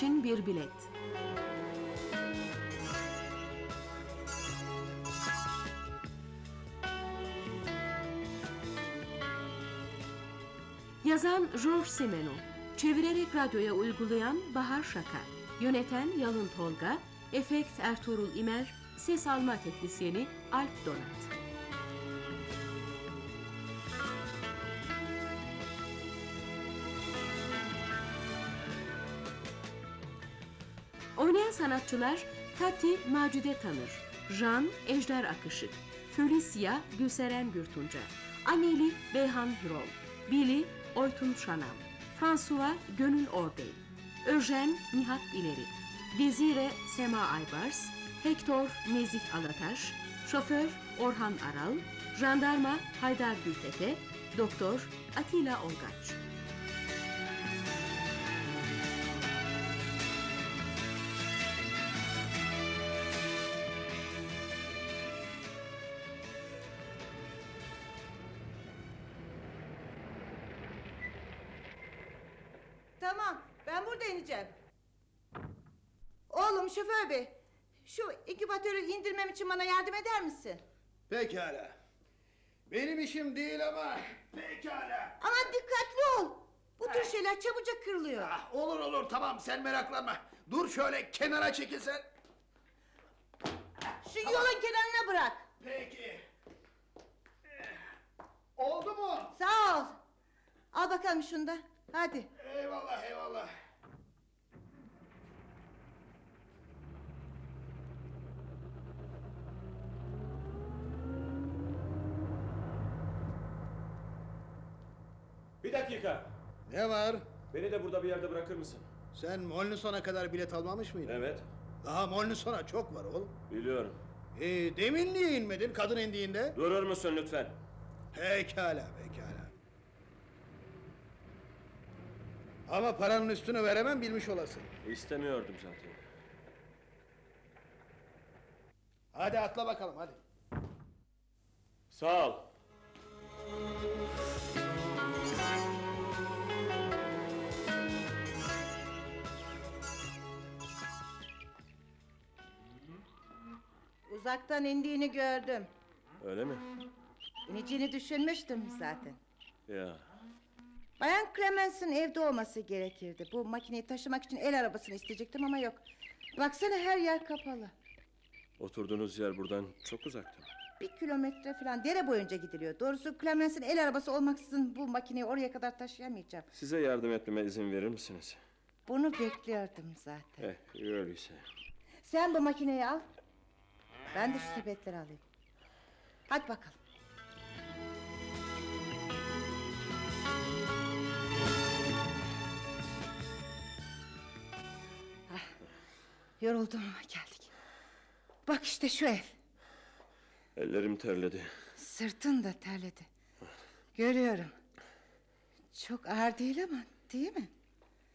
İçin bir bilet. Yazan George Simenon, çevirerek radyoya uygulayan Bahar Şaka, yöneten Yalın Tolga, efekt Ertuğrul İmer, ses alma teknisyeni Alp Donat. Oynayan sanatçılar Tati Macide Tanır, Jean Ejder Akışık, Felicia Gülseren Gürtunca, Aneli Beyhan Hürol, Billy Oytun Şanam, François Gönül Orbey, Öjen Nihat İleri, Dezire Sema Aybars, Hector Nezih Alataş, Şoför Orhan Aral, Jandarma Haydar Gültepe, Doktor Atilla Olgaç. Şoför bey, şu inkübatörü indirmem için bana yardım eder misin? Pekala. Benim işim değil ama pekala. Ama dikkatli ol. Bu tür şeyler çabucak kırılıyor. Ah, olur olur tamam sen meraklanma. Dur şöyle kenara çekilsen. Şu yolun kenarına bırak. Peki. Oldu mu? Sağ ol. Al bakalım şunu da. Hadi. Eyvallah eyvallah. Bir dakika. Ne var? Beni de burada bir yerde bırakır mısın? Sen Molnison'a kadar bilet almamış mıydın? Evet. Daha Molnison'a çok var oğlum. Biliyorum. Ee, demin niye inmedin kadın indiğinde? Durur musun lütfen? Pekala pekala. Ama paranın üstünü veremem bilmiş olasın. İstemiyordum zaten. Hadi atla bakalım hadi. Sağ ol. Uzaktan indiğini gördüm. Öyle mi? İneceğini düşünmüştüm zaten. Ya. Bayan Clemens'in evde olması gerekirdi. Bu makineyi taşımak için el arabasını isteyecektim ama yok. Baksana her yer kapalı. Oturduğunuz yer buradan çok uzakta. Bir kilometre falan dere boyunca gidiliyor. Doğrusu Clemens'in el arabası olmaksızın bu makineyi oraya kadar taşıyamayacağım. Size yardım etmeme izin verir misiniz? Bunu bekliyordum zaten. Eh, öyleyse. Sen bu makineyi al. Ben de şu sepetleri alayım. Hadi bakalım. Ah, yoruldum ama geldik. Bak işte şu ev. Ellerim terledi. Sırtın da terledi. Görüyorum. Çok ağır değil ama değil mi?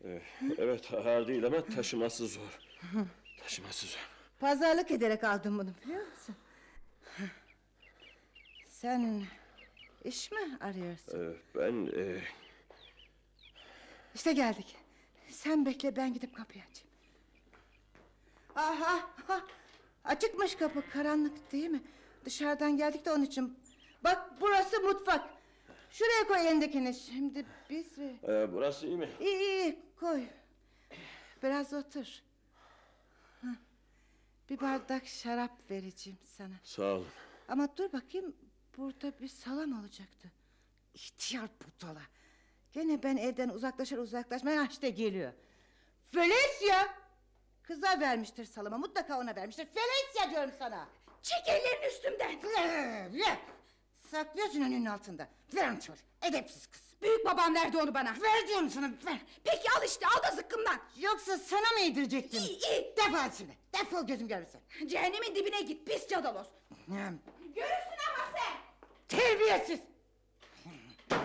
Eh, evet ağır değil ama taşıması zor. Taşıması zor. Pazarlık ederek aldım bunu biliyor musun? Sen iş mi arıyorsun? Eh, ben eh, İşte geldik. Sen bekle ben gidip kapıyı açayım. Aha, aha. Açıkmış kapı karanlık değil mi? Dışarıdan geldik de onun için. Bak burası mutfak. Şuraya koy elindekini. Şimdi biz... eh, burası iyi mi? İyi iyi koy. Biraz otur. Bir bardak şarap vereceğim sana. Sağ olun. Ama dur bakayım burada bir salam olacaktı. İhtiyar budala. Gene ben evden uzaklaşır uzaklaşmaya işte geliyor. Felicia! Kıza vermiştir salama mutlaka ona vermiştir. Felicia diyorum sana. Çek ellerini üstümden. Saklıyorsun önünün altında. Ver onu çabuk. Edepsiz kız. Büyük babam verdi onu bana. Ver diyorum sana ver. Peki al işte al da zıkkımdan. Yoksa sana mı yedirecektim? İyi iyi. Defol şimdi. Defol gözüm görmesin. Cehennemin dibine git pis cadaloz. Hmm, Görürsün ama sen. Terbiyesiz.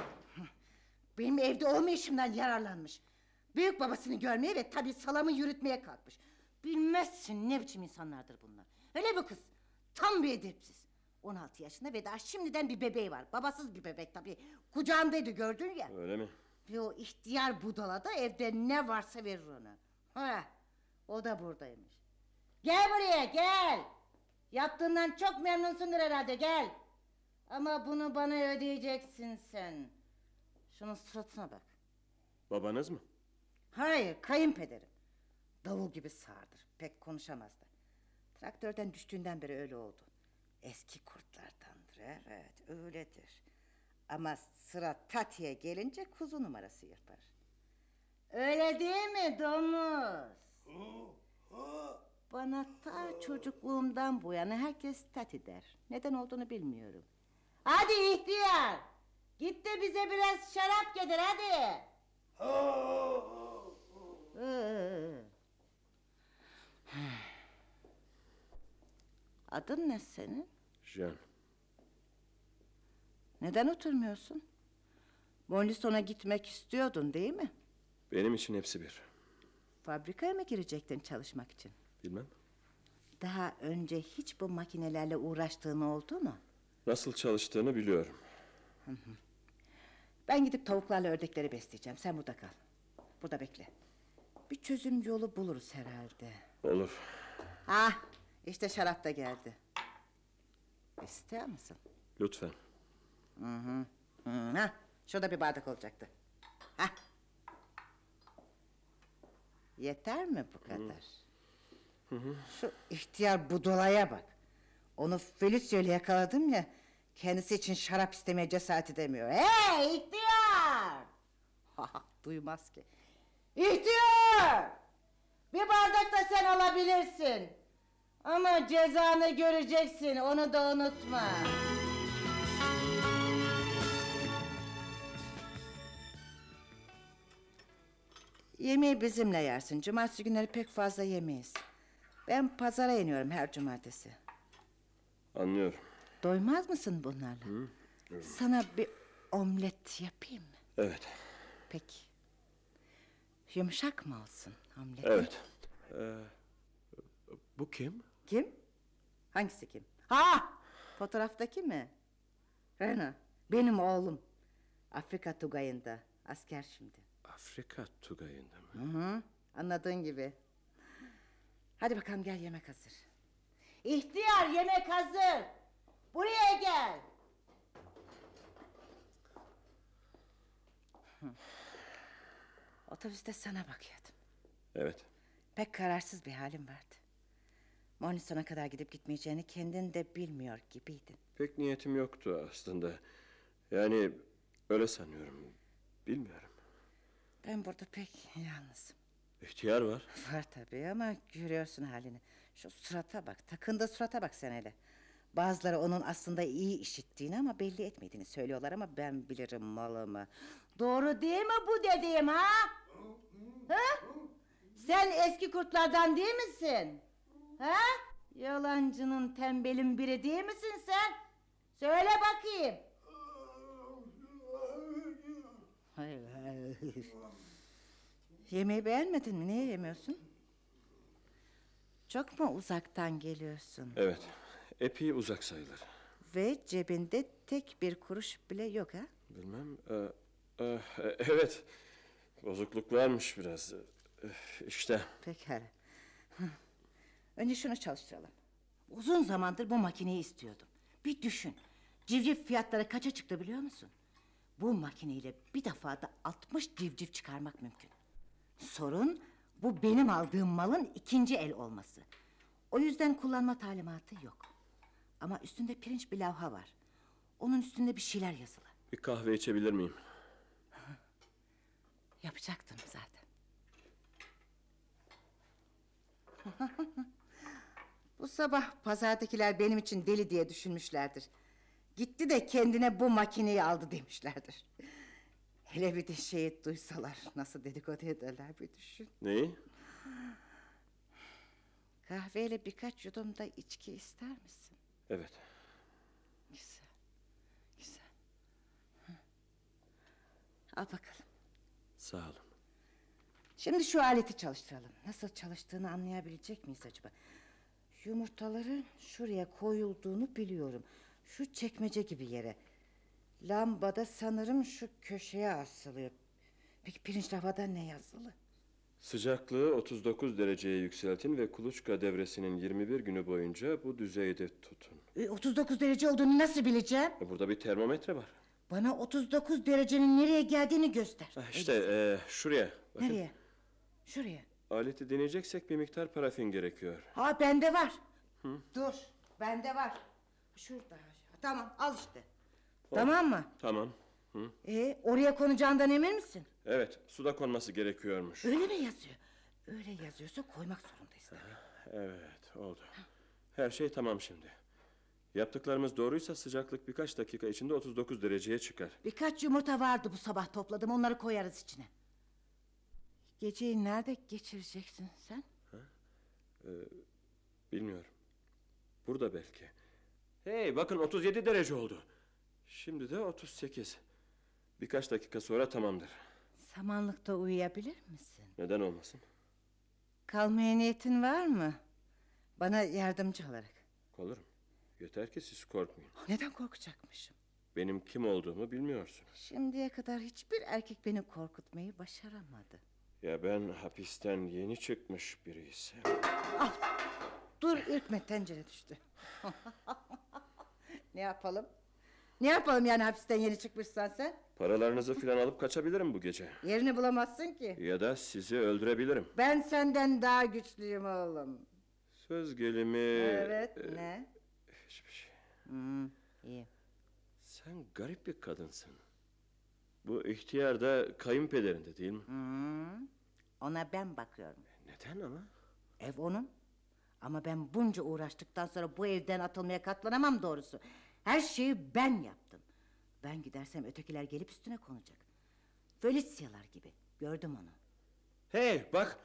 Benim evde olmayışımdan yararlanmış. Büyük babasını görmeye ve tabii salamı yürütmeye kalkmış. Bilmezsin ne biçim insanlardır bunlar. Öyle bu kız. Tam bir edepsiz. 16 yaşında ve daha şimdiden bir bebeği var. Babasız bir bebek tabii. Kucağındaydı gördün ya. Öyle mi? Ve o ihtiyar budala da evde ne varsa verir ona. Ha, o da buradaymış. Gel buraya gel. Yaptığından çok memnunsundur herhalde gel. Ama bunu bana ödeyeceksin sen. Şunun suratına bak. Babanız mı? Hayır kayınpederim. Davul gibi sağırdır. Pek konuşamaz da. Traktörden düştüğünden beri öyle oldu. Eski kurtlardandır evet öyledir. Ama sıra Tati'ye gelince kuzu numarası yapar. Öyle değil mi domuz? Bana ta çocukluğumdan bu yana herkes Tati der. Neden olduğunu bilmiyorum. Hadi ihtiyar. Git de bize biraz şarap getir hadi. Ee. Adın ne senin? Jean. Neden oturmuyorsun? Molison'a gitmek istiyordun değil mi? Benim için hepsi bir. Fabrikaya mı girecektin çalışmak için? Bilmem. Daha önce hiç bu makinelerle uğraştığın oldu mu? Nasıl çalıştığını biliyorum. Ben gidip tavuklarla ördekleri besleyeceğim. Sen burada kal. Burada bekle. Bir çözüm yolu buluruz herhalde. Olur. Ah, işte şarap da geldi. İstiyor musun? Lütfen. Hı hı. Hı, ha, şurada bir bardak olacaktı. Ha. Yeter mi bu kadar? Şu ihtiyar budolaya bak. Onu Felicia'yla yakaladım ya... ...kendisi için şarap istemeye cesaret edemiyor. Hey ihtiyar! Duymaz ki. İhtiyar! Bir bardak da sen alabilirsin. Ama cezanı göreceksin, onu da unutma. Yemeği bizimle yersin. Cumartesi günleri pek fazla yemeyiz. Ben pazara iniyorum her cumartesi. Anlıyorum. Doymaz mısın bunlarla? Sana bir omlet yapayım mı? Evet. Peki. Yumuşak mı olsun omlet? Evet. Ee, bu kim? Kim? Hangisi kim? Ha! Fotoğraftaki mi? Rena. Benim oğlum. Afrika Tugayı'nda. Asker şimdi. Afrika Tugayı'nda mı? Hı hı. Anladığın gibi. Hadi bakalım gel yemek hazır. İhtiyar yemek hazır. Buraya gel. Otobüste sana bakıyordum. Evet. Pek kararsız bir halim vardı. Monison'a kadar gidip gitmeyeceğini kendin de bilmiyor gibiydin. Pek niyetim yoktu aslında. Yani öyle sanıyorum. Bilmiyorum. Ben burada pek yalnızım. İhtiyar var. Var tabii ama görüyorsun halini. Şu surata bak, takındığı surata bak sen hele. Bazıları onun aslında iyi işittiğini ama belli etmediğini söylüyorlar ama ben bilirim malımı. Doğru değil mi bu dediğim ha? Ha? Sen eski kurtlardan değil misin? Ha? Yalancının tembelin biri değil misin sen? Söyle bakayım. Hayır, hayır. Yemeği beğenmedin mi? Niye yemiyorsun? Çok mu uzaktan geliyorsun? Evet. Epey uzak sayılır. Ve cebinde tek bir kuruş bile yok ha? Bilmem. Ee, e, evet. Bozukluk varmış biraz. Ee, İşte. Pekala. Önce şunu çalıştıralım. Uzun zamandır bu makineyi istiyordum. Bir düşün. Civciv fiyatları kaça çıktı biliyor musun? Bu makineyle bir defada 60 civciv çıkarmak mümkün. Sorun bu benim aldığım malın ikinci el olması. O yüzden kullanma talimatı yok. Ama üstünde pirinç bir lavha var. Onun üstünde bir şeyler yazılı. Bir kahve içebilir miyim? Yapacaktım zaten. bu sabah pazardakiler benim için deli diye düşünmüşlerdir. Gitti de kendine bu makineyi aldı demişlerdir. Hele bir de şehit duysalar nasıl dedikodu ederler bir düşün. Neyi? Kahveyle birkaç yudum da içki ister misin? Evet. Güzel. Güzel. Hı. Al bakalım. Sağ olun. Şimdi şu aleti çalıştıralım. Nasıl çalıştığını anlayabilecek miyiz acaba? Yumurtaların şuraya koyulduğunu biliyorum. Şu çekmece gibi yere. Lambada sanırım şu köşeye asılıyor. Peki pirinç lavada ne yazılı? Sıcaklığı 39 dereceye yükseltin ve kuluçka devresinin 21 günü boyunca bu düzeyde tutun. E, 39 derece olduğunu nasıl bileceğim? E, Burada bir termometre var. Bana 39 derecenin nereye geldiğini göster. Ah, İşte e, şuraya. Bakın. Nereye? Şuraya. Aleti deneyeceksek bir miktar parafin gerekiyor. Ha bende var. Dur. Bende var. Şurada. Tamam al işte. Tamam mı? Tamam. Hı? E, oraya konacağından emin misin? Evet, suda konması gerekiyormuş. Öyle mi yazıyor? Öyle yazıyorsa koymak zorundayız tabii. Evet, oldu. Her şey tamam şimdi. Yaptıklarımız doğruysa sıcaklık birkaç dakika içinde 39 dereceye çıkar. Birkaç yumurta vardı bu sabah topladım onları koyarız içine. Geceyi nerede geçireceksin sen? Bilmiyorum. Burada belki. Hey, bakın 37 derece oldu. Şimdi de 38. Birkaç dakika sonra tamamdır. Samanlıkta uyuyabilir misin? Neden olmasın? Kalmaya niyetin var mı? Bana yardımcı olarak. Olurum. Yeter ki siz korkmayın. Neden korkacakmışım? Benim kim olduğumu bilmiyorsunuz. Şimdiye kadar hiçbir erkek beni korkutmayı başaramadı. Ya ben hapisten yeni çıkmış biriysem. Dur ürkme tencere düştü. ne yapalım? Ne yapalım yani hapisten yeni çıkmışsan sen? Paralarınızı filan alıp kaçabilirim bu gece. Yerini bulamazsın ki. Ya da sizi öldürebilirim. Ben senden daha güçlüyüm oğlum. Söz gelimi... Evet e, ne? hiçbir şey. Hmm, iyi. Sen garip bir kadınsın. Bu ihtiyar da kayınpederinde değil mi? Hmm, ona ben bakıyorum. Neden ama? Ev onun. Ama ben bunca uğraştıktan sonra bu evden atılmaya katlanamam doğrusu. Her şeyi ben yaptım. Ben gidersem ötekiler gelip üstüne konacak. Felicia'lar gibi. Gördüm onu. Hey bak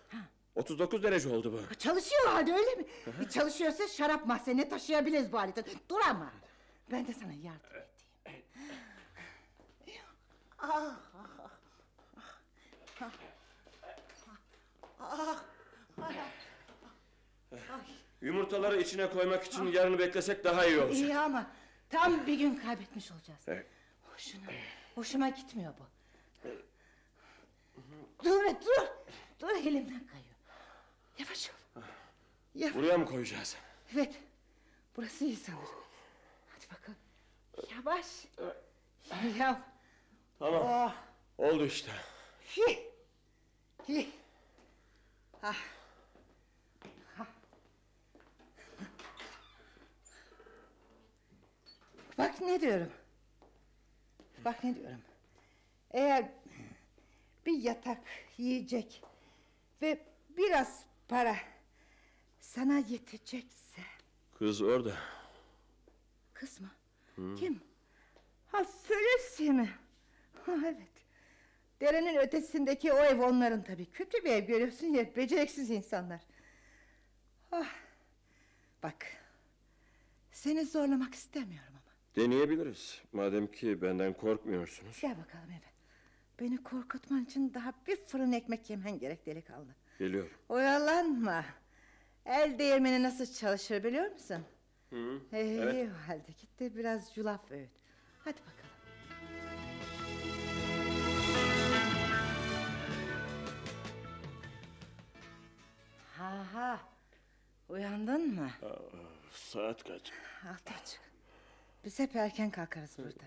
39 derece oldu bu. Çalışıyor halde öyle mi? E, Çalışıyorsa şarap mahzenine taşıyabiliriz bu aleti. Dur ama. Ben de sana yardım edeyim. Ah, ah, ah, ah, ah, ah. Yumurtaları içine koymak için yarını beklesek daha iyi olacak. İyi ama tam bir gün kaybetmiş olacağız. Evet. Hoşuna, hoşuma gitmiyor bu. Dur be, dur. Dur elimden kayıyor. Yavaş ol. Yavaş. Buraya mı koyacağız? Evet. Burası iyi sanırım. Hadi bakalım. Yavaş. Yav. Tamam. Oh. Oldu işte. Hi. Hi. Ah. Ah. Bak ne diyorum. Bak ne diyorum. Eğer bir yatak, yiyecek ve biraz para sana yetecekse Kız orada. Kız mı? Kim? Ha Felicia mi? Ha, evet. Derenin ötesindeki o ev onların tabii. Kötü bir ev görüyorsun ya. Beceriksiz insanlar. Ah. Bak. Seni zorlamak istemiyorum ama. Deneyebiliriz. Madem ki benden korkmuyorsunuz. Gel bakalım eve. Beni korkutman için daha bir fırın ekmek yemen gerek delikanlı. Geliyorum. Oyalanma. El değirmeni nasıl çalışır biliyor musun? Hı, Ee, evet. iyi o halde git de biraz yulaf öğüt. Hadi bakalım. Ha ha. Uyandın mı? Saat kaç? Altı buçuk. Biz hep erken kalkarız burada.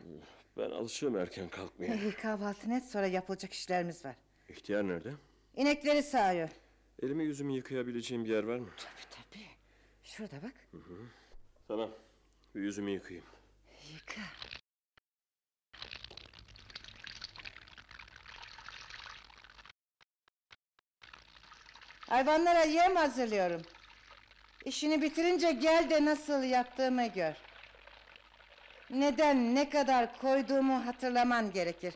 Ben alışığım erken kalkmaya. İyi kahvaltı net sonra yapılacak işlerimiz var. İhtiyar nerede? İnekleri sağıyor. Elimi yüzümü yıkayabileceğim bir yer var mı? Tabii tabii. Şurada bak. Tamam. Bir yüzümü yıkayayım. Yıka. Hayvanlara yem hazırlıyorum. İşini bitirince gel de nasıl yaptığımı gör. Neden, ne kadar koyduğumu hatırlaman gerekir.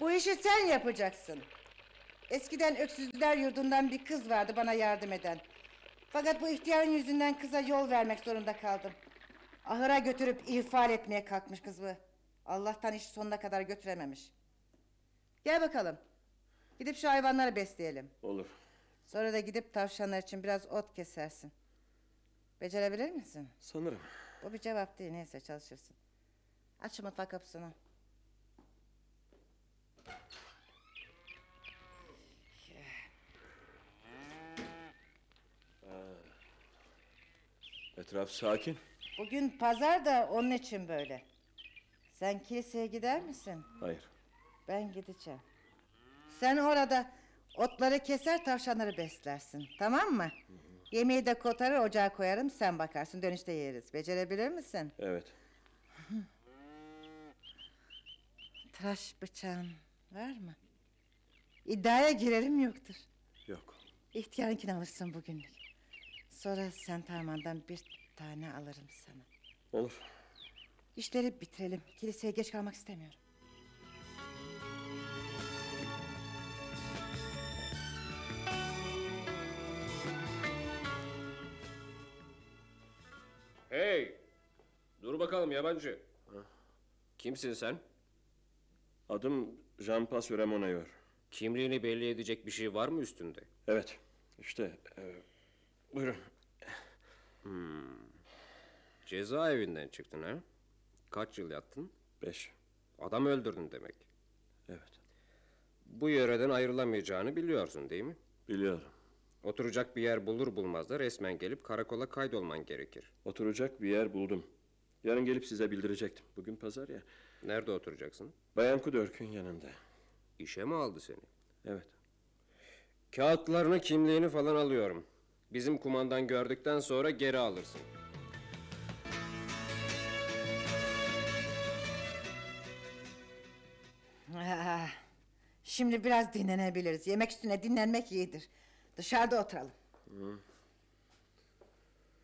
Bu işi sen yapacaksın. Eskiden öksüzler yurdundan bir kız vardı bana yardım eden. Fakat bu ihtiyarın yüzünden kıza yol vermek zorunda kaldım. Ahıra götürüp ihfal etmeye kalkmış kız bu. Allah'tan işi sonuna kadar götürememiş. Gel bakalım. Gidip şu hayvanları besleyelim. Olur. Sonra da gidip tavşanlar için biraz ot kesersin. Becerebilir misin? Sanırım. Bu bir cevap değil neyse çalışırsın. Aç şu mutfak kapısını. Etraf sakin. Bugün pazar da onun için böyle. Sen kiliseye gider misin? Hayır. Ben gideceğim. Sen orada otları keser tavşanları beslersin. Tamam mı? Yemeği de kotarır ocağa koyarım sen bakarsın dönüşte yeriz. Becerebilir misin? Evet. Tıraş bıçağın var mı? İddiaya girerim yoktur. Yok. İhtiyarınkini alırsın bugünlük. Sonra sen tarmandan bir tane alırım sana. Olur. İşleri bitirelim. Kiliseye geç kalmak istemiyorum. Hey! Dur bakalım yabancı. Kimsin sen? Adım Jean Pas Remonayor. Kimliğini belli edecek bir şey var mı üstünde? Evet. İşte. e, buyurun. Cezaevinden çıktın ha? Kaç yıl yattın? Beş. Adam öldürdün demek. Evet. Bu yöreden ayrılamayacağını biliyorsun değil mi? Biliyorum. Oturacak bir yer bulur bulmaz da resmen gelip karakola kaydolman gerekir. Oturacak bir yer buldum. Yarın gelip size bildirecektim. Bugün pazar ya. Nerede oturacaksın? Bayan Kudörk'ün yanında. İşe mi aldı seni? Evet. Kağıtlarını, kimliğini falan alıyorum. Bizim kumandan gördükten sonra geri alırsın. Ah, Şimdi biraz dinlenebiliriz. Yemek üstüne dinlenmek iyidir. Dışarıda oturalım.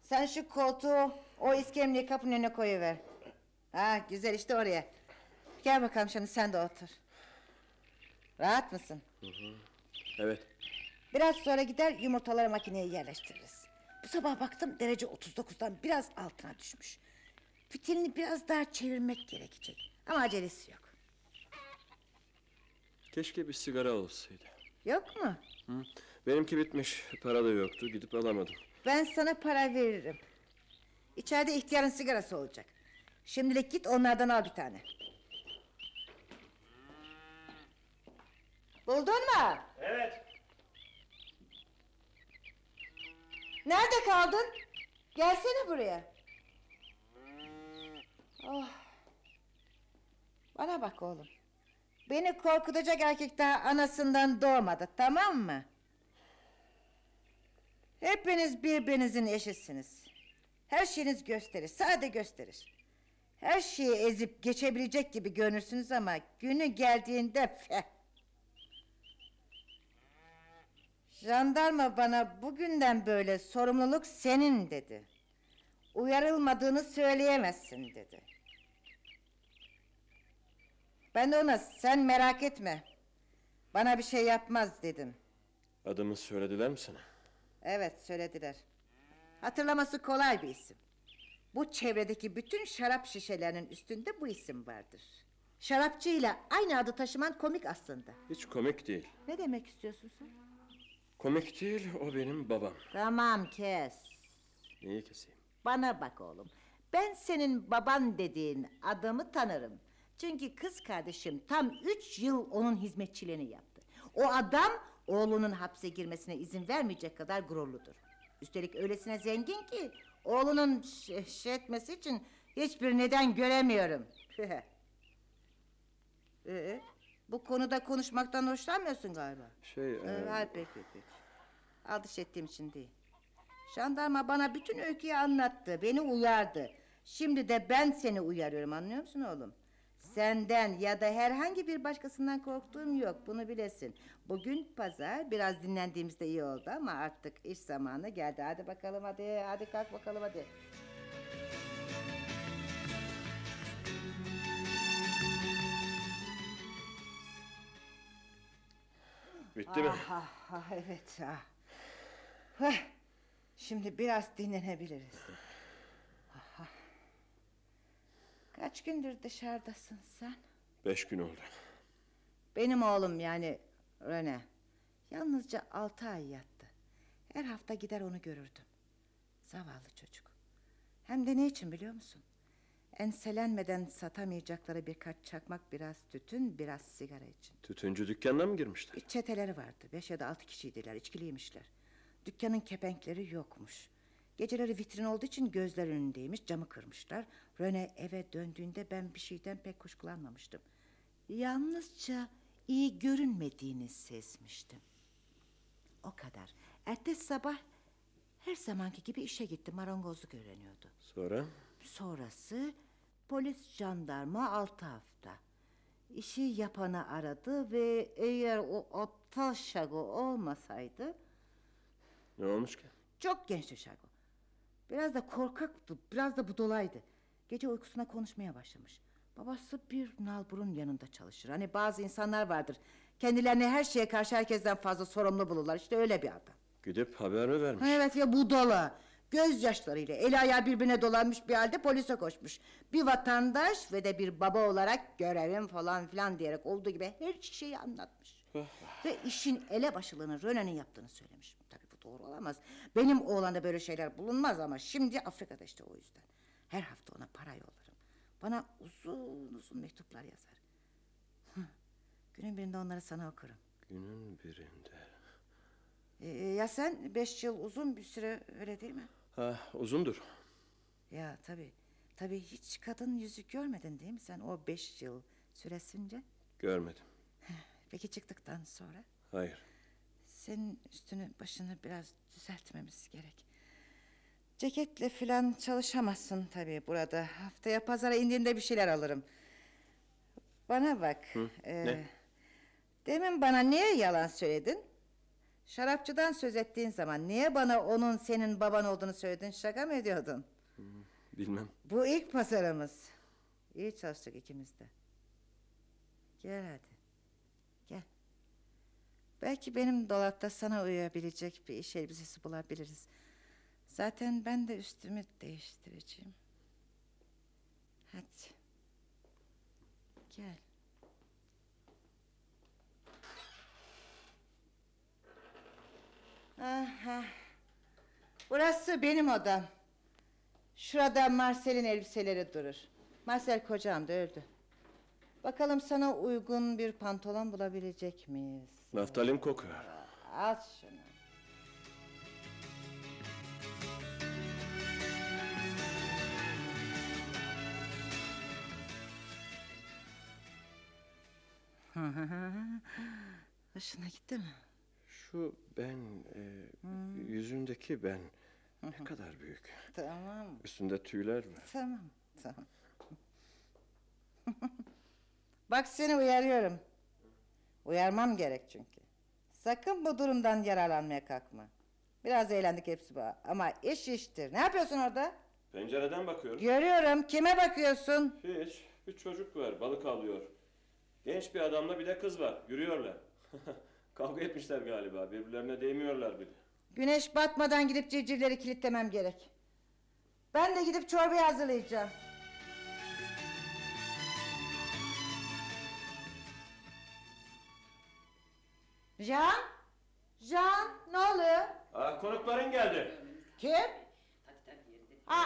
Sen şu koltuğu o iskemleyi kapının önüne koyuver. Ha güzel işte oraya. Gel bakalım şimdi sen de otur. Rahat mısın? Evet. Biraz sonra gider yumurtaları makineye yerleştiririz. Bu sabah baktım derece 39'dan biraz altına düşmüş. Fitilini biraz daha çevirmek gerekecek. Ama acelesi yok. Keşke bir sigara olsaydı. Yok mu? Hı? Benimki bitmiş. Para da yoktu. Gidip alamadım. Ben sana para veririm. İçeride ihtiyarın sigarası olacak. Şimdilik git onlardan al bir tane. Buldun mu? Evet. Nerede kaldın? Gelsene buraya. Oh. Bana bak oğlum. Beni korkutacak erkek daha anasından doğmadı tamam mı? Hepiniz birbirinizin eşisiniz. Her şeyiniz gösterir, sade gösterir. Her şeyi ezip geçebilecek gibi görünürsünüz ama günü geldiğinde feh. Jandarma bana bugünden böyle sorumluluk senin dedi. Uyarılmadığını söyleyemezsin dedi. Ben de ona sen merak etme. Bana bir şey yapmaz dedim. Adımı söylediler mi sana? Evet söylediler. Hatırlaması kolay bir isim. Bu çevredeki bütün şarap şişelerinin üstünde bu isim vardır. Şarapçıyla aynı adı taşıman komik aslında. Hiç komik değil. Ne demek istiyorsun sen? Komik değil. O benim babam. Tamam kes. Neyi keseyim? Bana bak oğlum. Ben senin baban dediğin adamı tanırım. Çünkü kız kardeşim tam üç yıl onun hizmetçiliğini yaptı. O adam oğlunun hapse girmesine izin vermeyecek kadar gururludur. Üstelik öylesine zengin ki oğlunun şey, etmesi için hiçbir neden göremiyorum. ee, bu konuda konuşmaktan hoşlanmıyorsun galiba. Şey... e, Ee, hayır, peki peki. Aldış ettiğim için değil. Jandarma bana bütün öyküyü anlattı. Beni uyardı. Şimdi de ben seni uyarıyorum anlıyor musun oğlum? Senden ya da herhangi bir başkasından korktuğum yok bunu bilesin. Bugün pazar biraz dinlendiğimizde iyi oldu ama artık iş zamanı geldi. Hadi bakalım hadi hadi kalk bakalım hadi. Bitti mi? Ah, ah, ah, evet. Ah. Heh, Şimdi biraz dinlenebiliriz. Aha. Kaç gündür dışarıdasın sen? Beş gün oldu. Benim oğlum yani Rene. Yalnızca altı ay yattı. Her hafta gider onu görürdüm. Zavallı çocuk. Hem de ne için biliyor musun? Enselenmeden satamayacakları birkaç çakmak, biraz tütün, biraz sigara için. Tütüncü dükkanına mı girmişler? Bir çeteleri vardı. Beş ya da altı kişiydiler. içkiliymişler. Dükkanın kepenkleri yokmuş. Geceleri vitrin olduğu için gözler önündeymiş. Camı kırmışlar. Röne eve döndüğünde ben bir şeyden pek kuşkulanmamıştım. Yalnızca iyi görünmediğini sezmiştim. O kadar. Ertesi sabah her zamanki gibi işe gitti. Marangozluk öğreniyordu. Sonra? Sonrası polis jandarma altı hafta. İşi yapanı aradı ve eğer o aptal şago olmasaydı... Ne olmuş ki? Çok gençti şago. Biraz da korkaktı, biraz da budolaydı. Gece uykusuna konuşmaya başlamış. Babası bir nalburun yanında çalışır. Hani bazı insanlar vardır. Kendilerini her şeye karşı herkesten fazla sorumlu bulurlar. İşte öyle bir adam. Gidip haber mi vermiş? Ha, Evet ya budala. Gözyaşlarıyla eli ayağı birbirine dolanmış bir halde polise koşmuş. Bir vatandaş ve de bir baba olarak görevim falan filan diyerek olduğu gibi her şeyi anlatmış. ve işin elebaşılığını Rönen'in yaptığını söylemiş. Doğru olamaz. Benim oğlanda böyle şeyler bulunmaz ama şimdi Afrika'da işte o yüzden. Her hafta ona para yollarım. Bana uzun uzun mektuplar yazar. Hı. Günün birinde onları sana okurum. Günün birinde. Ee, ya sen beş yıl uzun bir süre öyle değil mi? Ha, uzundur. Ya tabii. Tabii hiç kadın yüzü görmedin değil mi sen o beş yıl süresince? Görmedim. Peki çıktıktan sonra? Hayır. Senin üstünü başını biraz düzeltmemiz gerek. Ceketle falan çalışamazsın tabii burada. Haftaya pazara indiğinde bir şeyler alırım. Bana bak. ee, ne? Demin bana niye yalan söyledin? Şarapçıdan söz ettiğin zaman niye bana onun senin baban olduğunu söyledin? Şaka mı ediyordun? Bilmem. Bu ilk pazarımız. İyi çalıştık ikimiz de. Gel hadi. Belki benim dolapta sana uyabilecek bir iş elbisesi bulabiliriz. Zaten ben de üstümü değiştireceğim. Hadi. Gel. Aha. Burası benim odam. Şurada Marcel'in elbiseleri durur. Marcel kocam da öldü. Bakalım sana uygun bir pantolon bulabilecek miyiz? Naftalin kokuyor. Al şunu. Hoşuna gitti mi? Şu ben, e, yüzündeki ben ne kadar büyük. Tamam, Üstünde tüyler var. tamam, tamam. Bak seni uyarıyorum. Uyarmam gerek çünkü. Sakın bu durumdan yararlanmaya kalkma. Biraz eğlendik hepsi bu ama iş iştir. Ne yapıyorsun orada? Pencereden bakıyorum. Görüyorum. Kime bakıyorsun? Hiç. Bir çocuk var, balık avlıyor. Genç bir adamla bir de kız var, yürüyorlar. Kavga etmişler galiba, birbirlerine değmiyorlar bile. Güneş batmadan gidip civcivleri kilitlemem gerek. Ben de gidip çorbayı hazırlayacağım. Jean? Jean ne oluyor? Aa, konukların geldi. Kim? Aa,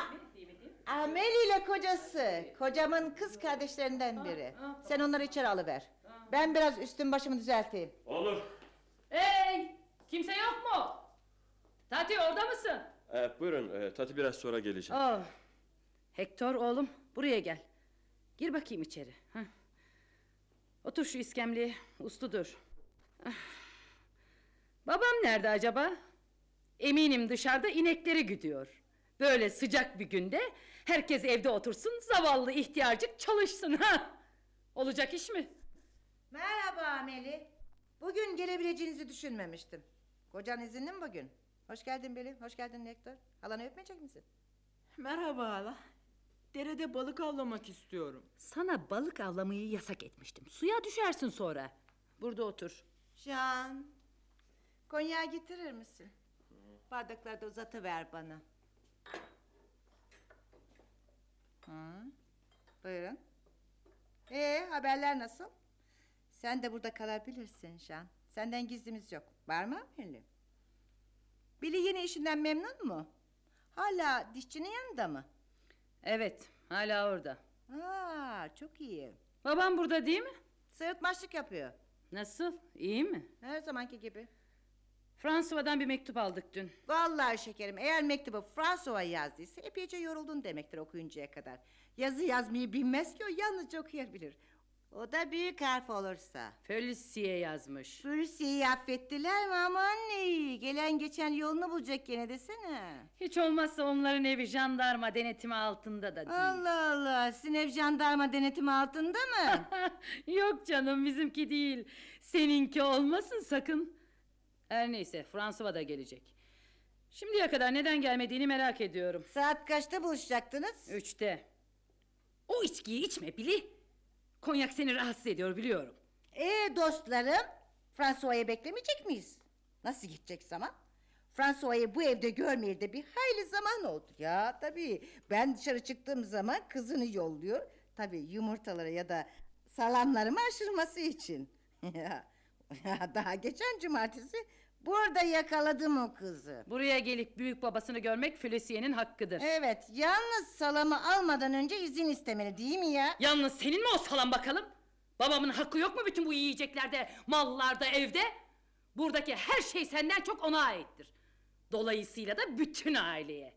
Ameli ile kocası. Kocamın kız kardeşlerinden biri. Sen onları içeri alıver. Ben biraz üstüm başımı düzelteyim. Olur. Hey! Kimse yok mu? Tati orada mısın? Evet, buyurun, e, Tati biraz sonra geleceğim. Oh. Hector oğlum buraya gel. Gir bakayım içeri. Hah. Otur şu iskemleye. Uslu dur. Ah. Babam nerede acaba? Eminim dışarıda inekleri güdüyor. Böyle sıcak bir günde herkes evde otursun, zavallı ihtiyarcık çalışsın ha. Olacak iş mi? Merhaba Ameli. Bugün gelebileceğinizi düşünmemiştim. Kocan izinli mi bugün? Hoş geldin Beli, hoş geldin Nektar. Halanı öpmeyecek misin? Merhaba hala. Derede balık avlamak istiyorum. Sana balık avlamayı yasak etmiştim. Suya düşersin sonra. Burada otur. Can, Konyağı getirir misin? Bardakları da uzatıver bana. Hı, buyurun. Ee, haberler nasıl? Sen de burada kalabilirsin Şan. Senden gizlimiz yok. Var mı Amelin? Billy yeni işinden memnun mu? Hala dişçinin yanında mı? Evet, hala orada. Aa, çok iyi. Babam burada değil mi? Sırıtmaçlık yapıyor. Nasıl? İyi mi? Her zamanki gibi. Fransız'dan bir mektup aldık dün. Vallahi şekerim eğer mektubu François yazdıysa epeyce yoruldun demektir okuyuncaya kadar. Yazı yazmayı bilmez ki o yalnızca okuyabilir. O da büyük harf olursa. Felicie yazmış. Hulusi'yi affettiler mi aman ne iyi. Gelen geçen yolunu bulacak gene desene. Hiç olmazsa onların evi jandarma denetimi altında da değil. Allah Allah sizin ev jandarma denetimi altında mı? Yok canım bizimki değil. Seninki olmasın sakın. Her neyse Fransız da gelecek. Şimdiye kadar neden gelmediğini merak ediyorum. Saat kaçta buluşacaktınız? Üçte. O içkiyi içme Bili. Konyak seni rahatsız ediyor biliyorum. Ee dostlarım, François'ı beklemeyecek miyiz? Nasıl gidecek zaman? François'ı bu evde görmeyeli de bir hayli zaman oldu. Ya tabii ben dışarı çıktığım zaman kızını yolluyor. Tabii yumurtaları ya da salamlarımı aşırması için. Ya daha geçen cumartesi burada yakaladım o kızı. Buraya gelip büyük babasını görmek Felicie'nin hakkıdır. Evet, yalnız salamı almadan önce izin istemeli değil mi ya? Yalnız senin mi o salam bakalım? Babamın hakkı yok mu bütün bu yiyeceklerde, mallarda, evde? Buradaki her şey senden çok ona aittir. Dolayısıyla da bütün aileye.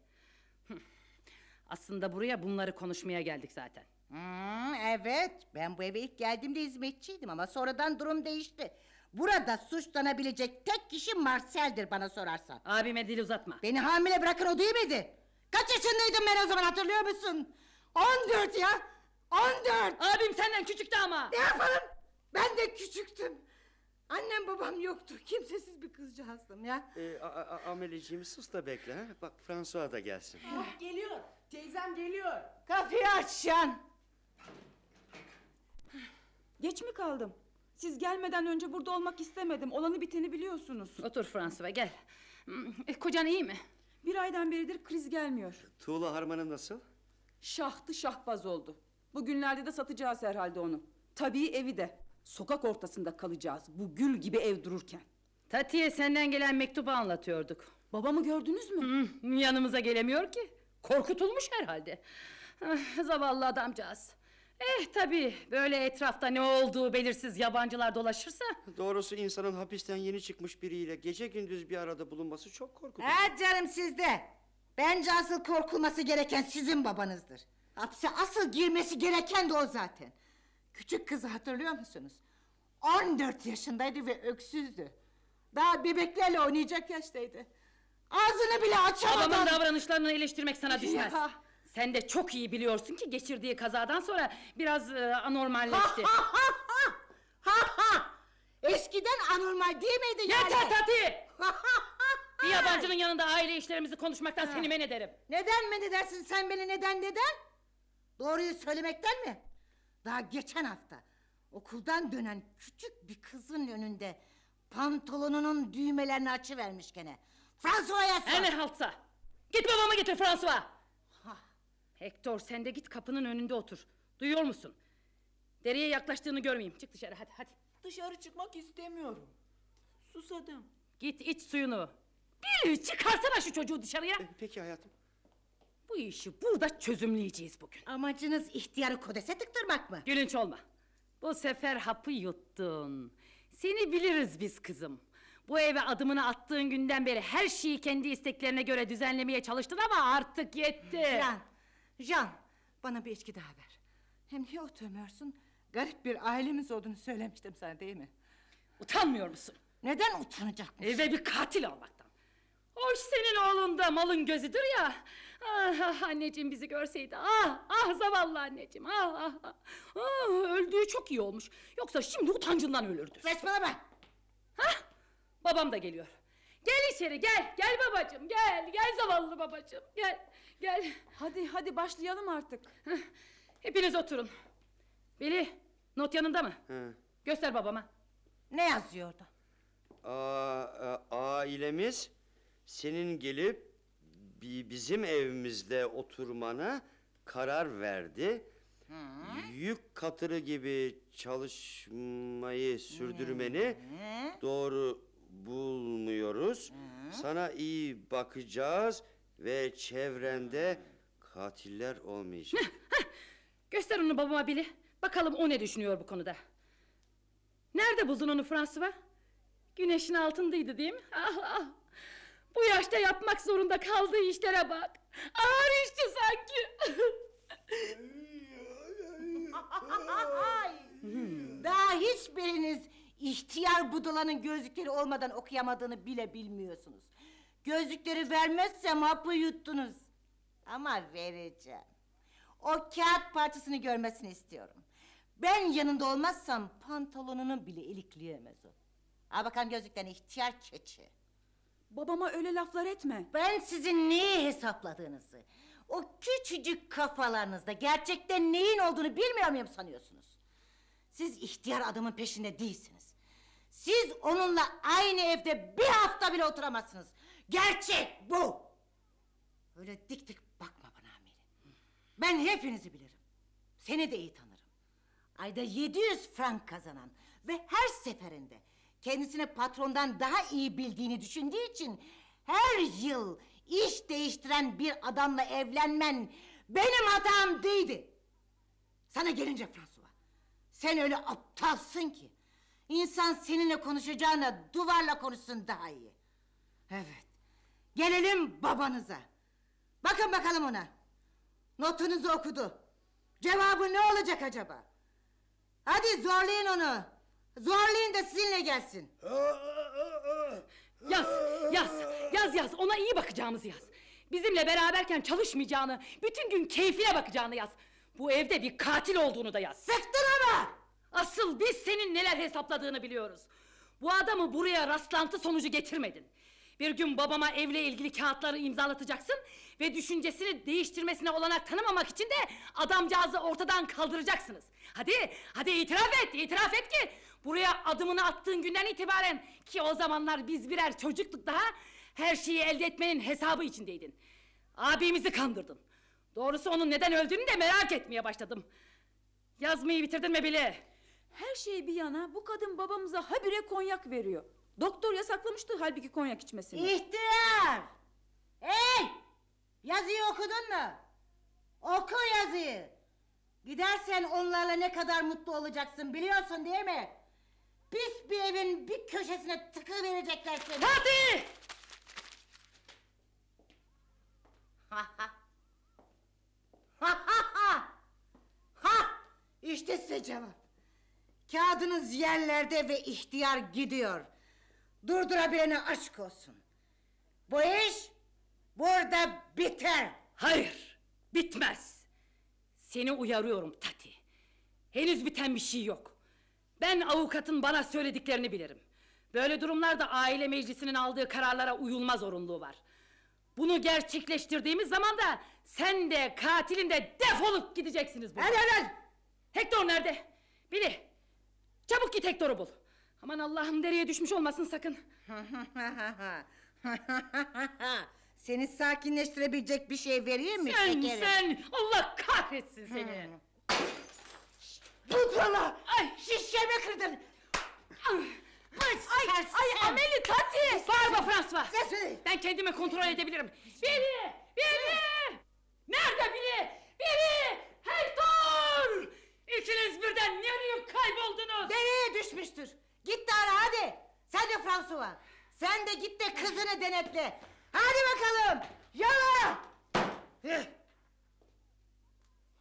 Aslında buraya bunları konuşmaya geldik zaten. Hmm, evet, ben bu eve ilk geldiğimde hizmetçiydim ama sonradan durum değişti. Burada suçlanabilecek tek kişi Marcel'dir bana sorarsan. Abime dil uzatma. Beni hamile bırakın o değil miydi? Kaç yaşındaydım ben o zaman hatırlıyor musun? 14 ya! 14! Abim senden küçüktü ama. Ne yapalım? Ben de küçüktüm. Annem babam yoktu. Kimsesiz bir kızcağızdım ya. Ee, Ameliciğim sus da bekle. Ha? Bak François da gelsin. Geliyor. Teyzem geliyor. Kapıyı aç Şan. Geç mi kaldım? Siz gelmeden önce burada olmak istemedim. Olanı biteni biliyorsunuz. Otur Fransız gel. Hmm, e, Kocan iyi mi? Bir aydan beridir kriz gelmiyor. Tuğla Harman'ın nasıl? Şahtı şahbaz oldu. Bugünlerde de satacağız herhalde onu. Tabii evi de. Sokak ortasında kalacağız. Bu gül gibi ev dururken. Tatiye senden gelen mektubu anlatıyorduk. Babamı gördünüz mü? Hmm, yanımıza gelemiyor ki. Korkutulmuş herhalde. Ah, zavallı adamcağız. Eh tabii böyle etrafta ne olduğu belirsiz yabancılar dolaşırsa... Doğrusu insanın hapisten yeni çıkmış biriyle gece gündüz bir arada bulunması çok korkutucu. Ha canım sizde. Bence asıl korkulması gereken sizin babanızdır. Hapse asıl girmesi gereken de o zaten. Küçük kızı hatırlıyor musunuz? 14 yaşındaydı ve öksüzdü. Daha bebeklerle oynayacak yaştaydı. Ağzını bile açamadan... Babamın davranışlarını eleştirmek sana düşmez. Ya. Sen de çok iyi biliyorsun ki geçirdiği kazadan sonra biraz e, anormalleşti. Ha ha! Ha ha! Eskiden anormal değil miydi yani? Yeter Tati! Bir yabancının yanında aile işlerimizi konuşmaktan seni men ederim. Neden mi ne dersin sen beni neden neden? Doğruyu söylemekten mi? Daha geçen hafta okuldan dönen küçük bir kızın önünde pantolonunun düğmelerini açıvermiş gene. François'a sor. Her ne haltsa. Git babamı getir François. Hector sen de git kapının önünde otur. Duyuyor musun? Dereye yaklaştığını görmeyeyim. Çık dışarı hadi hadi. Dışarı çıkmak istemiyorum. Susadım. Git iç suyunu. Bir çıkarsana şu çocuğu dışarıya. Ee, Peki hayatım. Bu işi burada çözümleyeceğiz bugün. Amacınız ihtiyarı kodese tıktırmak mı? Gülünç olma. Bu sefer hapı yuttun. Seni biliriz biz kızım. Bu eve adımını attığın günden beri her şeyi kendi isteklerine göre düzenlemeye çalıştın ama artık yetti. Can, Can bana bir içki daha ver. Hem niye oturmuyorsun? Garip bir ailemiz olduğunu söylemiştim sana değil mi? Utanmıyor musun? Neden utanacakmış? Eve bir katil olmaktan. Hoş senin oğlun da malın gözüdür ya. Ah, ah anneciğim bizi görseydi. Ah ah zavallı anneciğim. Ah ah ah. Ah, öldüğü çok iyi olmuş. Yoksa şimdi utancından ölürdü. Saçmalama. Hah babam da geliyor. Gel içeri gel. Gel babacığım gel. Gel zavallı babacığım. Gel. Gel. Hadi hadi başlayalım artık. Hepiniz oturun. Beli not yanında mı? Ha. Göster babama. Ne yazıyordu? a- a- ailemiz senin gelip bi- bizim evimizde oturmana karar verdi. Yük katırı gibi çalışmayı sürdürmeni doğru bulmuyoruz. Sana iyi bakacağız ve çevrende katiller olmayacak. Göster onu babama Billy. Bakalım o ne düşünüyor bu konuda. Nerede buldun onu François? Güneşin altındaydı değil mi? Ah, ah. Bu yaşta yapmak zorunda kaldığı işlere bak. Ağır işçi sanki. Daha hiçbiriniz ihtiyar budalanın gözlükleri olmadan okuyamadığını bile bilmiyorsunuz. Gözlükleri vermezsem hapı yuttunuz. Ama vereceğim. O kağıt parçasını görmesini istiyorum. Ben yanında olmazsam pantolonunu bile ilikleyemez o. Al bakalım gözlüklerini ihtiyar keçi. Babama öyle laflar etme. Ben sizin neyi hesapladığınızı, o küçücük kafalarınızda gerçekten neyin olduğunu bilmiyor muyum sanıyorsunuz? Siz ihtiyar adamın peşinde değilsiniz. Siz onunla aynı evde bir hafta bile oturamazsınız. Gerçek bu. Öyle dik dik bakma bana Amiri. Ben hepinizi bilirim. Seni de iyi tanırım. Ayda 700 frank kazanan ve her seferinde kendisini patrondan daha iyi bildiğini düşündüğü için her yıl iş değiştiren bir adamla evlenmen benim hatam değildi. Sana gelince François, sen öyle aptalsın ki insan seninle konuşacağına duvarla konuşsun daha iyi. Evet, gelelim babanıza. Bakın bakalım ona. Notunuzu okudu. Cevabı ne olacak acaba? Hadi zorlayın onu. Zorlayın da sizinle gelsin. Yaz, yaz, yaz yaz. Ona iyi bakacağımızı yaz. Bizimle beraberken çalışmayacağını, bütün gün keyfine bakacağını yaz. Bu evde bir katil olduğunu da yaz. Sıktın ama! Asıl biz senin neler hesapladığını biliyoruz. Bu adamı buraya rastlantı sonucu getirmedin. Bir gün babama evle ilgili kağıtları imzalatacaksın ve düşüncesini değiştirmesine olanak tanımamak için de adamcağızı ortadan kaldıracaksınız. Hadi, hadi itiraf et, itiraf et ki buraya adımını attığın günden itibaren ki o zamanlar biz birer çocuktuk daha her şeyi elde etmenin hesabı içindeydin. Abimizi kandırdın. Doğrusu onun neden öldüğünü de merak etmeye başladım. Yazmayı bitirdin mi bile? Her şey bir yana bu kadın babamıza habire konyak veriyor. Doktor yasaklamıştı halbuki konyak içmesini. İhtiyar! Hey! Yazıyı okudun mu? Oku yazıyı. Gidersen onlarla ne kadar mutlu olacaksın biliyorsun değil mi? Pis bir evin bir köşesine tıkı verecekler seni. Hadi! Ha ha. Ha ha ha. Ha! İşte size cevap. Kağıdınız yerlerde ve ihtiyar gidiyor. Durdurabilene aşk olsun. Bu iş burada biter. Hayır, bitmez. Seni uyarıyorum Tati. Henüz biten bir şey yok. Ben avukatın bana söylediklerini bilirim. Böyle durumlarda aile meclisinin aldığı kararlara uyulma zorunluluğu var. Bunu gerçekleştirdiğimiz zaman da sen de katilin de defolup gideceksiniz buradan. Hadi hadi. Hector nerede? Bili. Çabuk git Hector'u bul. Aman Allah'ım dereye düşmüş olmasın sakın. Seni sakinleştirebilecek bir şey vereyim mi Sen şekerim? sen Allah kahretsin seni. Budala! Ay. Şişemi kırdın! Ay, ay, ay Ameli Tati! Bağırma François! Ben kendimi kontrol edebilirim. Biri! Biri! Nerede biri? Biri! Hector! İkiniz birden nereye kayboldunuz? Dereye düşmüştür. Git de ara hadi. Sen de François. Sen de git de kızını denetle. Hadi bakalım. Yola.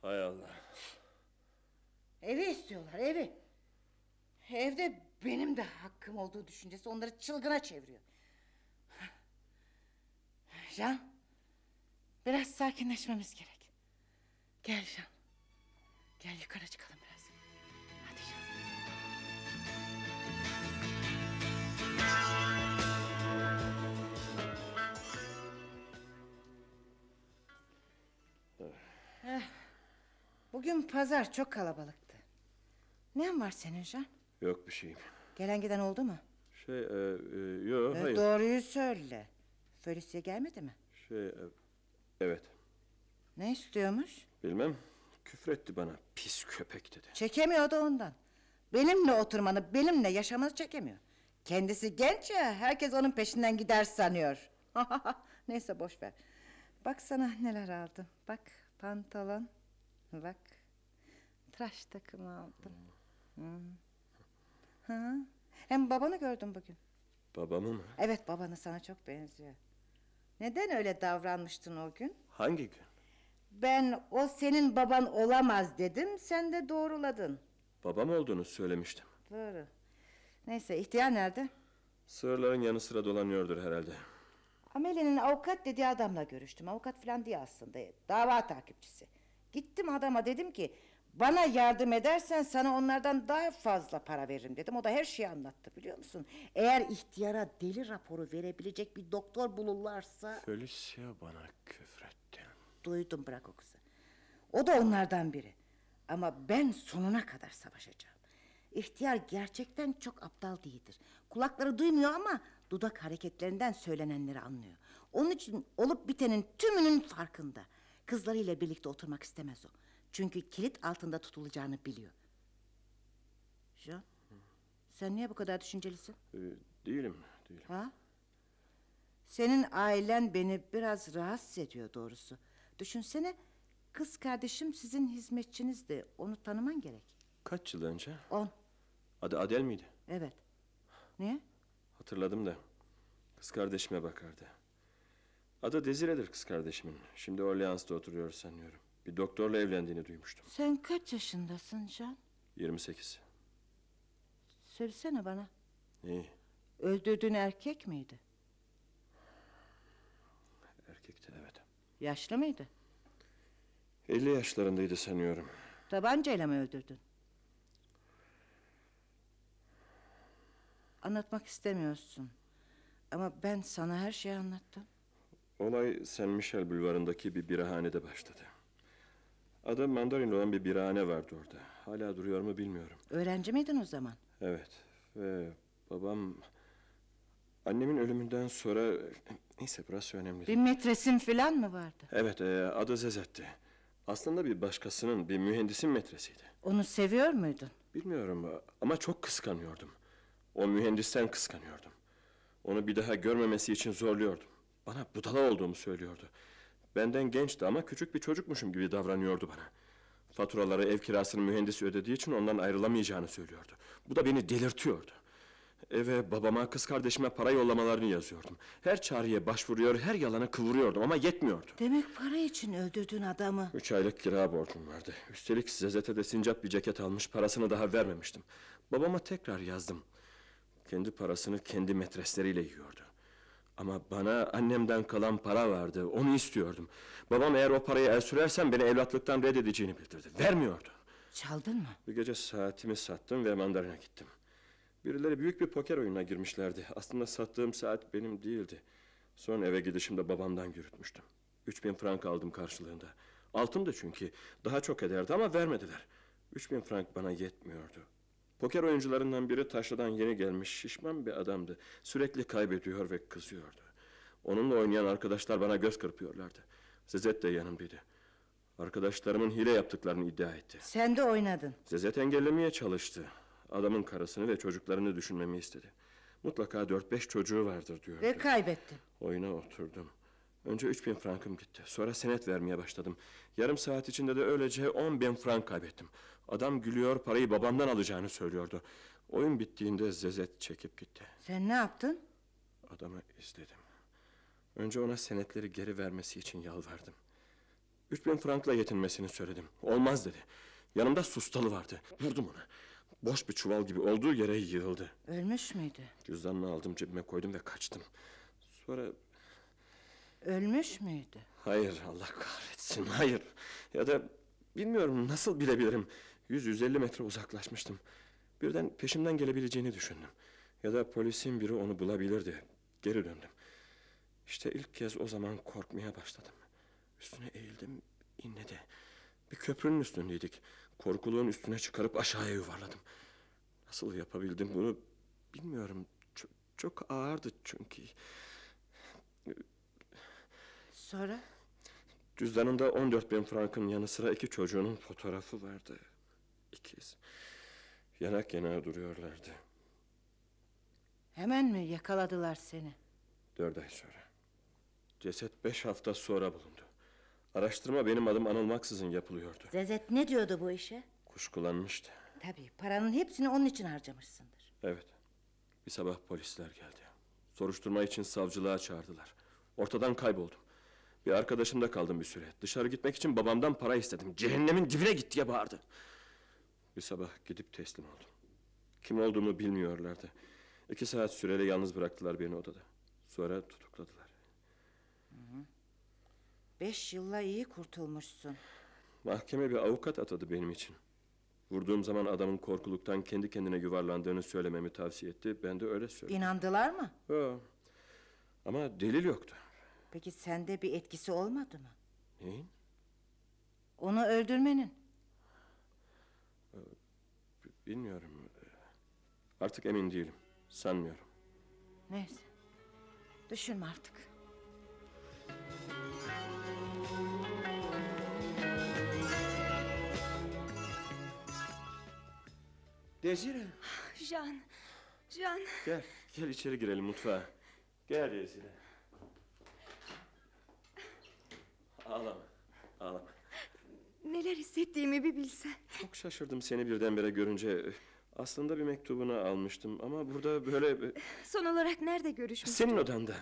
Hay Allah. Evi istiyorlar evi. Evde benim de hakkım olduğu düşüncesi onları çılgına çeviriyor. Can. Biraz sakinleşmemiz gerek. Gel Can. Gel yukarı çıkalım Bugün pazar çok kalabalıktı. Ne var senin Can? Yok bir şeyim. Gelen giden oldu mu? Şey, e, e, yo, E, hayır. doğruyu söyle. Felicia gelmedi mi? Şey, e, evet. Ne istiyormuş? Bilmem. Küfretti bana. Pis köpek dedi. Çekemiyor da ondan. Benimle oturmanı, benimle yaşamanı çekemiyor. Kendisi genç ya, herkes onun peşinden gider sanıyor. Neyse boş ver. Bak sana neler aldım. Bak pantolon, bak tıraş takımı aldım. Hı. Hı. Hem babanı gördüm bugün. Babamı mı? Evet babanı sana çok benziyor. Neden öyle davranmıştın o gün? Hangi gün? Ben o senin baban olamaz dedim, sen de doğruladın. Babam olduğunu söylemiştim. Doğru. Neyse ihtiyar nerede? Sığırların yanı sıra dolanıyordur herhalde. Amelia'nın avukat dediği adamla görüştüm. Avukat falan değil aslında. Dava takipçisi. Gittim adama dedim ki... ...bana yardım edersen sana onlardan daha fazla para veririm dedim. O da her şeyi anlattı biliyor musun? Eğer ihtiyara deli raporu verebilecek bir doktor bulurlarsa... Felicia bana küfretti. Duydum bırak o kızı. O da onlardan biri. Ama ben sonuna kadar savaşacağım. İhtiyar gerçekten çok aptal değildir. Kulakları duymuyor ama dudak hareketlerinden söylenenleri anlıyor. Onun için olup bitenin tümünün farkında. Kızlarıyla birlikte oturmak istemez o. Çünkü kilit altında tutulacağını biliyor. Jean, sen niye bu kadar düşüncelisin? Ee, değilim, değilim. Ha? Senin ailen beni biraz rahatsız ediyor doğrusu. Düşünsene kız kardeşim sizin hizmetçinizdi. Onu tanıman gerek. Kaç yıl önce? On. Adı Adel miydi? Evet. Niye? Hatırladım da. Kız kardeşime bakardı. Adı Desire'dir kız kardeşimin. Şimdi Orleans'ta oturuyor sanıyorum. Bir doktorla evlendiğini duymuştum. Sen kaç yaşındasın Can? 28. Söylesene bana. İyi, Öldürdüğün erkek miydi? erkekti evet. Yaşlı mıydı? 50 yaşlarındaydı sanıyorum. Tabancayla mı öldürdün? Anlatmak istemiyorsun. Ama ben sana her şeyi anlattım. Olay Saint Michel bulvarındaki bir birahanede başladı. Adı Mandarin olan bir birahane vardı orada. Hala duruyor mu bilmiyorum. Öğrenci miydin o zaman? Evet ve babam... Annemin ölümünden sonra... Neyse burası önemli Bir metresin falan mı vardı? Evet e, adı Zezet'ti. Aslında bir başkasının, bir mühendisin metresiydi. Onu seviyor muydun? Bilmiyorum ama çok kıskanıyordum. O mühendisten kıskanıyordum. Onu bir daha görmemesi için zorluyordum. Bana budala olduğumu söylüyordu. Benden gençti ama küçük bir çocukmuşum gibi davranıyordu bana. Faturaları ev kirasını mühendis ödediği için ondan ayrılamayacağını söylüyordu. Bu da beni delirtiyordu. Eve babama, kız kardeşime para yollamalarını yazıyordum. Her çağrıya başvuruyor, her yalana kıvırıyordum ama yetmiyordu. Demek para için öldürdün adamı. Üç aylık kira borcum vardı. Üstelik Zezet'e de sincap bir ceket almış, parasını daha vermemiştim. Babama tekrar yazdım. Kendi parasını kendi metresleriyle yiyordu. Ama bana annemden kalan para vardı, onu istiyordum. Babam eğer o parayı el sürersem beni evlatlıktan reddedeceğini bildirdi. Vermiyordu. Çaldın mı? Bir gece saatimi sattım ve mandalina gittim. Birileri büyük bir poker oyununa girmişlerdi. Aslında sattığım saat benim değildi. Son eve gidişimde babamdan yürütmüştüm. Üç bin frank aldım karşılığında. Altındı çünkü. Daha çok ederdi ama vermediler. Üç bin frank bana yetmiyordu. Poker oyuncularından biri taşradan yeni gelmiş şişman bir adamdı. Sürekli kaybediyor ve kızıyordu. Onunla oynayan arkadaşlar bana göz kırpıyorlardı. Zezet de yanımdaydı. Arkadaşlarımın hile yaptıklarını iddia etti. Sen de oynadın. Zezet engellemeye çalıştı. Adamın karısını ve çocuklarını düşünmemi istedi. Mutlaka dört beş çocuğu vardır diyordu. Ve kaybettin. Oyuna oturdum. Önce üç bin frankım gitti. Sonra senet vermeye başladım. Yarım saat içinde de öylece on bin frank kaybettim. Adam gülüyor parayı babamdan alacağını söylüyordu. Oyun bittiğinde Zezet çekip gitti. Sen ne yaptın? Adamı izledim. Önce ona senetleri geri vermesi için yalvardım. Üç bin frankla yetinmesini söyledim. Olmaz dedi. Yanımda sustalı vardı. Vurdum ona. Boş bir çuval gibi olduğu yere yığıldı. Ölmüş müydü? Cüzdanını aldım cebime koydum ve kaçtım. Sonra Ölmüş müydü? hayır Allah kahretsin hayır. Ya da bilmiyorum nasıl bilebilirim. 100-150 metre uzaklaşmıştım. Birden peşimden gelebileceğini düşündüm. Ya da polisin biri onu bulabilirdi. Geri döndüm. İşte ilk kez o zaman korkmaya başladım. Üstüne eğildim, inledi. Bir köprünün üstündeydik. Korkuluğun üstüne çıkarıp aşağıya yuvarladım. Nasıl yapabildim bunu bilmiyorum. Çok, Çok ağırdı çünkü. Sonra? Cüzdanında 14 bin frankın yanı sıra iki çocuğunun fotoğrafı vardı. İkiz. Yanak yana duruyorlardı. Hemen mi yakaladılar seni? Dört ay sonra. Ceset beş hafta sonra bulundu. Araştırma benim adım anılmaksızın yapılıyordu. Zezet ne diyordu bu işe? Kuşkulanmıştı. Tabii paranın hepsini onun için harcamışsındır. Evet. Bir sabah polisler geldi. Soruşturma için savcılığa çağırdılar. Ortadan kayboldum. Bir arkadaşımda kaldım bir süre. Dışarı gitmek için babamdan para istedim. Cehennemin dibine git diye bağırdı. Bir sabah gidip teslim oldum. Kim olduğumu bilmiyorlardı. İki saat süreli yalnız bıraktılar beni odada. Sonra tutukladılar. Beş yılla iyi kurtulmuşsun. Mahkeme bir avukat atadı benim için. Vurduğum zaman adamın korkuluktan kendi kendine yuvarlandığını söylememi tavsiye etti. Ben de öyle söyledim. İnandılar mı? Yo. Ama delil yoktu. Peki sende bir etkisi olmadı mı? Neyin? Onu öldürmenin. Bilmiyorum. Artık emin değilim. Sanmıyorum. Neyse. Düşünme artık. Desire. Can, Can. Gel, gel içeri girelim mutfağa. Gel Ezile. Ağlama, ağlama. Hissettiğimi bir bilsen. Çok şaşırdım seni birdenbire görünce. Aslında bir mektubunu almıştım ama burada böyle... Son olarak nerede görüşmüştük? Senin odanda.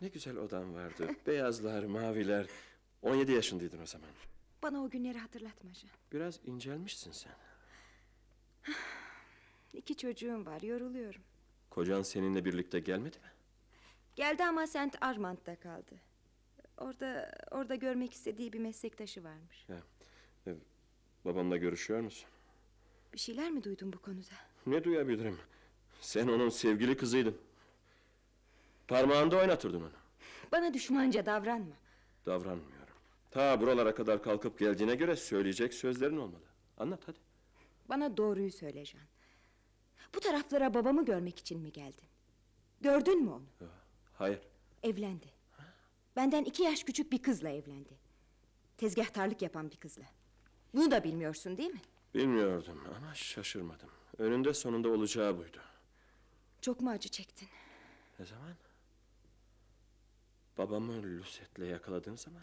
Ne güzel odan vardı. Beyazlar, maviler. 17 yaşındaydın o zaman. Bana o günleri hatırlatma Can. Biraz incelmişsin sen. İki çocuğum var, yoruluyorum. Kocan seninle birlikte gelmedi mi? Geldi ama Saint Armand'da kaldı. Orada orada görmek istediği bir meslektaşı varmış. E, Babamla görüşüyor musun? Bir şeyler mi duydun bu konuda? Ne duyabilirim? Sen onun sevgili kızıydın. Parmağında oynatırdın onu. Bana düşmanca davranma. Davranmıyorum. Ta buralara kadar kalkıp geldiğine göre söyleyecek sözlerin olmalı. Anlat hadi. Bana doğruyu söyle Can. Bu taraflara babamı görmek için mi geldin? Gördün mü onu? Hayır. Evlendi. Benden iki yaş küçük bir kızla evlendi. Tezgahtarlık yapan bir kızla. Bunu da bilmiyorsun değil mi? Bilmiyordum ama şaşırmadım. Önünde sonunda olacağı buydu. Çok mu acı çektin? Ne zaman? Babamı Lucette'le yakaladığın zaman.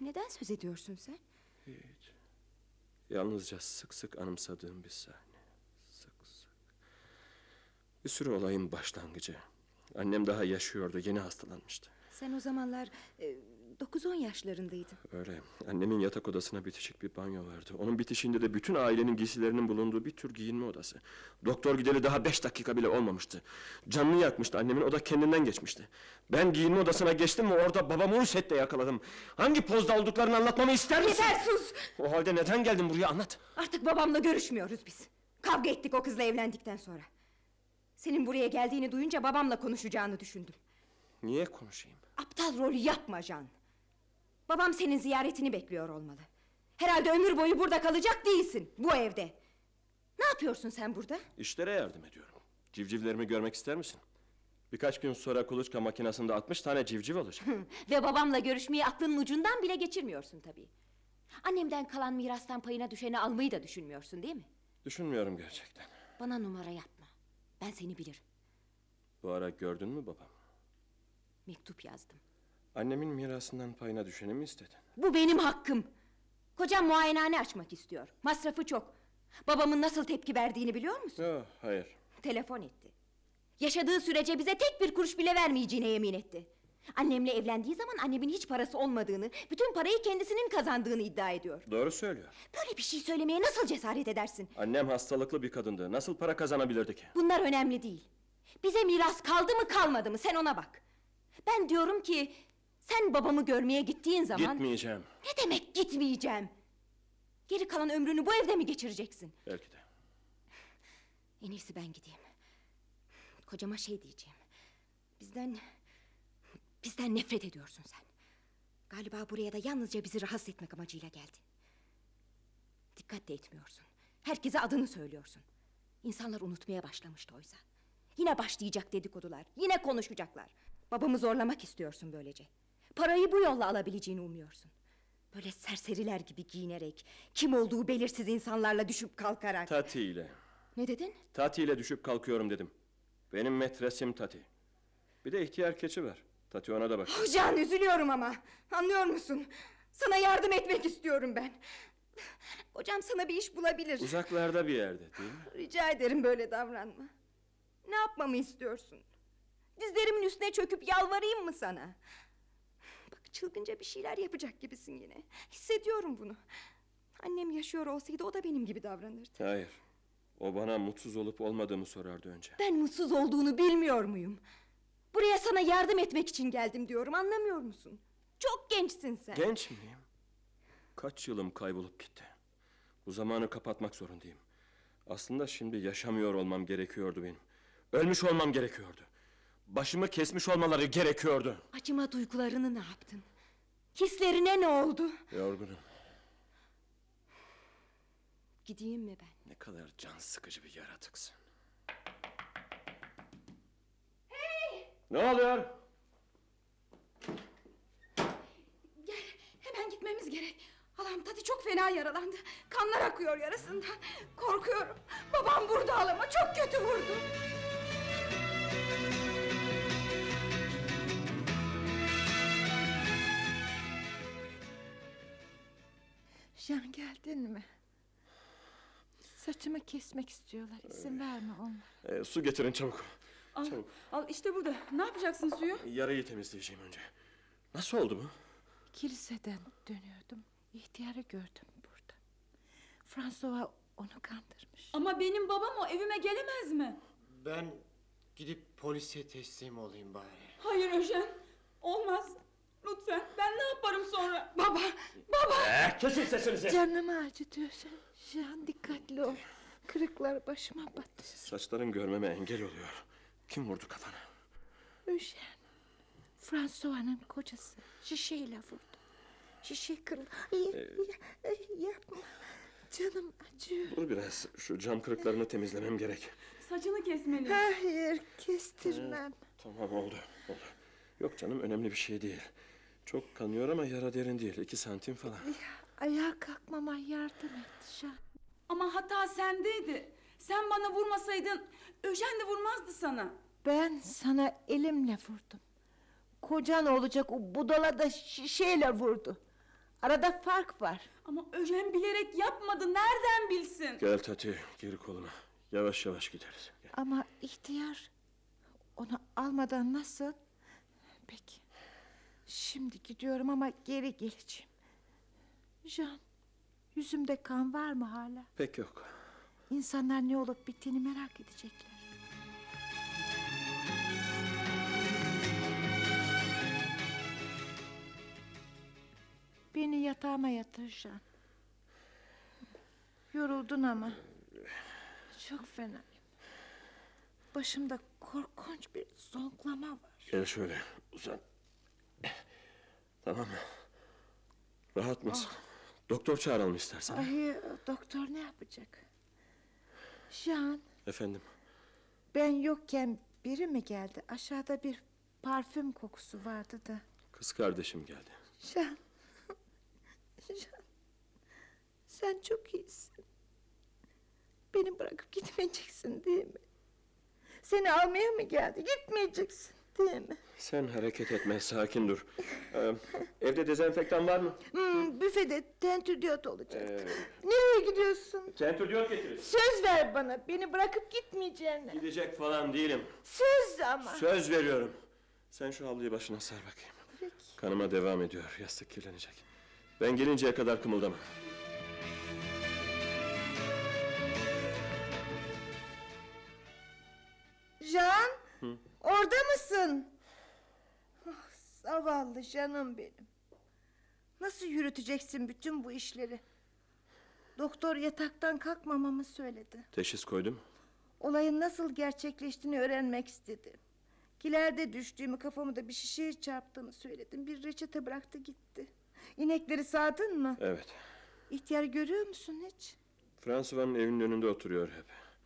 Neden söz ediyorsun sen? Hiç. Yalnızca sık sık anımsadığım bir sahne. Sık sık. Bir sürü olayın başlangıcı. Annem daha yaşıyordu, yeni hastalanmıştı. Sen o zamanlar e, 9-10 yaşlarındaydın. Öyle. Annemin yatak odasına bitişik bir banyo vardı. Onun bitişiğinde de bütün ailenin giysilerinin bulunduğu bir tür giyinme odası. Doktor gideli daha beş dakika bile olmamıştı. Canını yakmıştı annemin, o da kendinden geçmişti. Ben giyinme odasına geçtim ve orada babamı Urset'te yakaladım. Hangi pozda olduklarını anlatmamı ister misin? Yeter sus! O halde neden geldin buraya anlat. Artık babamla görüşmüyoruz biz. Kavga ettik o kızla evlendikten sonra. Senin buraya geldiğini duyunca babamla konuşacağını düşündüm. Niye konuşayım? Aptal rolü yapma Can. Babam senin ziyaretini bekliyor olmalı. Herhalde ömür boyu burada kalacak değilsin. Bu evde. Ne yapıyorsun sen burada? İşlere yardım ediyorum. Civcivlerimi görmek ister misin? Birkaç gün sonra kuluçka makinesinde 60 tane civciv olacak. Ve babamla görüşmeyi aklının ucundan bile geçirmiyorsun tabii. Annemden kalan mirastan payına düşeni almayı da düşünmüyorsun değil mi? Düşünmüyorum gerçekten. Bana numara yapma. Ben seni bilirim. Bu ara gördün mü babam? Mektup yazdım. Annemin mirasından payına düşeni mi istedin? Bu benim hakkım. Kocam muayenehane açmak istiyor. Masrafı çok. Babamın nasıl tepki verdiğini biliyor musun? Yok, hayır. Telefon etti. Yaşadığı sürece bize tek bir kuruş bile vermeyeceğine yemin etti. Annemle evlendiği zaman annemin hiç parası olmadığını, bütün parayı kendisinin kazandığını iddia ediyor. Doğru söylüyor. Böyle bir şey söylemeye nasıl cesaret edersin? Annem hastalıklı bir kadındı. Nasıl para kazanabilirdi ki? Bunlar önemli değil. Bize miras kaldı mı kalmadı mı sen ona bak. Ben diyorum ki sen babamı görmeye gittiğin zaman... Gitmeyeceğim. Ne demek gitmeyeceğim? Geri kalan ömrünü bu evde mi geçireceksin? Belki de. En iyisi ben gideyim. Kocama şey diyeceğim. Bizden... Bizden nefret ediyorsun sen. Galiba buraya da yalnızca bizi rahatsız etmek amacıyla geldin. Dikkat de etmiyorsun. Herkese adını söylüyorsun. İnsanlar unutmaya başlamıştı oysa. Yine başlayacak dedikodular. Yine konuşacaklar. Babamı zorlamak istiyorsun böylece. Parayı bu yolla alabileceğini umuyorsun. Böyle serseriler gibi giyinerek, kim olduğu belirsiz insanlarla düşüp kalkarak. Tati ile. ne dedin? Tati ile düşüp kalkıyorum dedim. Benim metresim Tati. Bir de ihtiyar keçi var. Tati ona da bak. Oh, Can üzülüyorum ama. Anlıyor musun? Sana yardım etmek istiyorum ben. Kocam sana bir iş bulabilir. Uzaklarda bir yerde değil mi? Rica ederim böyle davranma. Ne yapmamı istiyorsun? Dizlerimin üstüne çöküp yalvarayım mı sana? Çılgınca bir şeyler yapacak gibisin yine. Hissediyorum bunu. Annem yaşıyor olsaydı o da benim gibi davranırdı. Hayır. O bana mutsuz olup olmadığımı sorardı önce. Ben mutsuz olduğunu bilmiyor muyum? Buraya sana yardım etmek için geldim diyorum anlamıyor musun? Çok gençsin sen. Genç miyim? Kaç yılım kaybolup gitti. Bu zamanı kapatmak zorundayım. Aslında şimdi yaşamıyor olmam gerekiyordu benim. Ölmüş olmam gerekiyordu. Başımı kesmiş olmaları gerekiyordu. Acıma duygularını ne yaptın? Hislerine ne oldu? Yorgunum. Gideyim mi ben? Ne kadar can sıkıcı bir yaratıksın. Ne oluyor? Gel hemen gitmemiz gerek. Halam tadı çok fena yaralandı. Kanlar akıyor yarasından. Korkuyorum. Babam burada halama çok kötü vurdu. Jean geldin mi? Saçımı kesmek istiyorlar. İzin verme onlara. Ee, su getirin çabuk. Al, Çabuk. al işte burada. Ne yapacaksın suyu? Yarayı temizleyeceğim önce. Nasıl oldu bu? Kiliseden dönüyordum. İhtiyarı gördüm burada. François onu kandırmış. Ama benim babam o evime gelemez mi? Ben gidip polise teslim olayım bari. Hayır Öjen. Olmaz. Lütfen. Ben ne yaparım sonra? Baba, baba. Ee, kesin sesinizi. Canımı acıtıyorsun. Jean dikkatli ol. Kırıklar başıma battı. Saçların görmeme engel oluyor. Kim vurdu kafana? Eugène. François'ın kocası. Şişeyle vurdu. Şişe kırıldı. Ay, yapma. Canım acıyor. Dur biraz. Şu cam kırıklarını temizlemem gerek. Saçını kesmeli. Hayır kestirmem. Tamam oldu. Oldu. Yok canım önemli bir şey değil. Çok kanıyor ama yara derin değil. İki santim falan. Ayağa kalkmama yardım et Jean. Ama hata sendeydi. Sen bana vurmasaydın Öjen de vurmazdı sana. Ben sana elimle vurdum. Kocan olacak o budala da şişeyle vurdu. Arada fark var. Ama Öjen bilerek yapmadı. Nereden bilsin? Gel Tati geri koluna. Yavaş yavaş gideriz. Gel. Ama ihtiyar onu almadan nasıl? Peki. Şimdi gidiyorum ama geri geleceğim. Jean, yüzümde kan var mı hala? Pek yok. İnsanlar ne olup bittiğini merak edecekler. Beni yatağıma yatır Jean. Yoruldun ama. Çok fenayım. Başımda korkunç bir zonklama var. Gel şöyle uzan. Tamam mı? Rahat mısın? Doktor çağıralım istersen. Ay doktor ne yapacak? Jean Efendim. ben yokken biri mi geldi? Aşağıda bir parfüm kokusu vardı da. Kız kardeşim geldi. Jean. Jean. Sen çok iyisin. Beni bırakıp gitmeyeceksin değil mi? Seni almaya mı geldi? Gitmeyeceksin değil mi? Sen hareket etme sakin dur. Ee, evde dezenfektan var mı? Hmm, büfede tentürdiyot olacak. Ee, Nereye gidiyorsun? tentürdiyot getiririz. Söz ver bana. Beni bırakıp gitmeyeceğine. Gidecek falan değilim. Söz ama. Söz veriyorum. Sen şu havluyu başına sar bakayım. Peki. Kanıma devam ediyor. Yastık kirlenecek. Ben gelinceye kadar kımıldama. Jean, orada mısın? Ah, zavallı canım benim. Nasıl yürüteceksin bütün bu işleri? Doktor yataktan kalkmamamı söyledi. Teşhis koydum. Olayın nasıl gerçekleştiğini öğrenmek istedim. Kilerde düştüğümü kafamı da bir şişeye çarptığımı söyledim. Bir reçete bıraktı gitti. İnekleri sağdın mı? Evet. İhtiyar görüyor musun hiç? Fransız'ın evinin önünde oturuyor hep.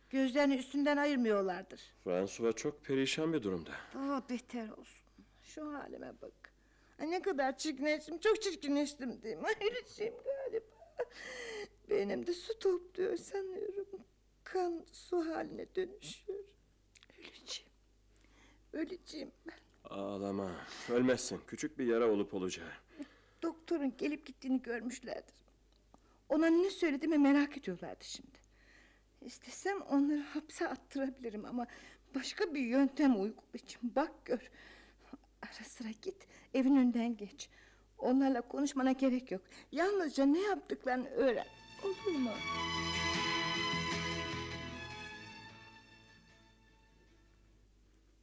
Gözlerini üstünden ayırmıyorlardır. François çok perişan bir durumda. Daha beter olsun. Şu halime bak. Ay ne kadar çirkinleştim. Çok çirkinleştim değil mi? Öleceğim galiba. Benim de su topluyor sanıyorum. Kan su haline dönüşüyor. Öleceğim. Öleceğim ben. Ağlama. Ölmezsin. Küçük bir yara olup olacağı. Doktorun gelip gittiğini görmüşlerdir. Ona ne söylediğimi merak ediyorlardı şimdi. İstesem onları hapse attırabilirim ama başka bir yöntem uygulayacağım. Bak gör. Ara sıra git, evin önünden geç. Onlarla konuşmana gerek yok. Yalnızca ne yaptıklarını öğren. Olur mu?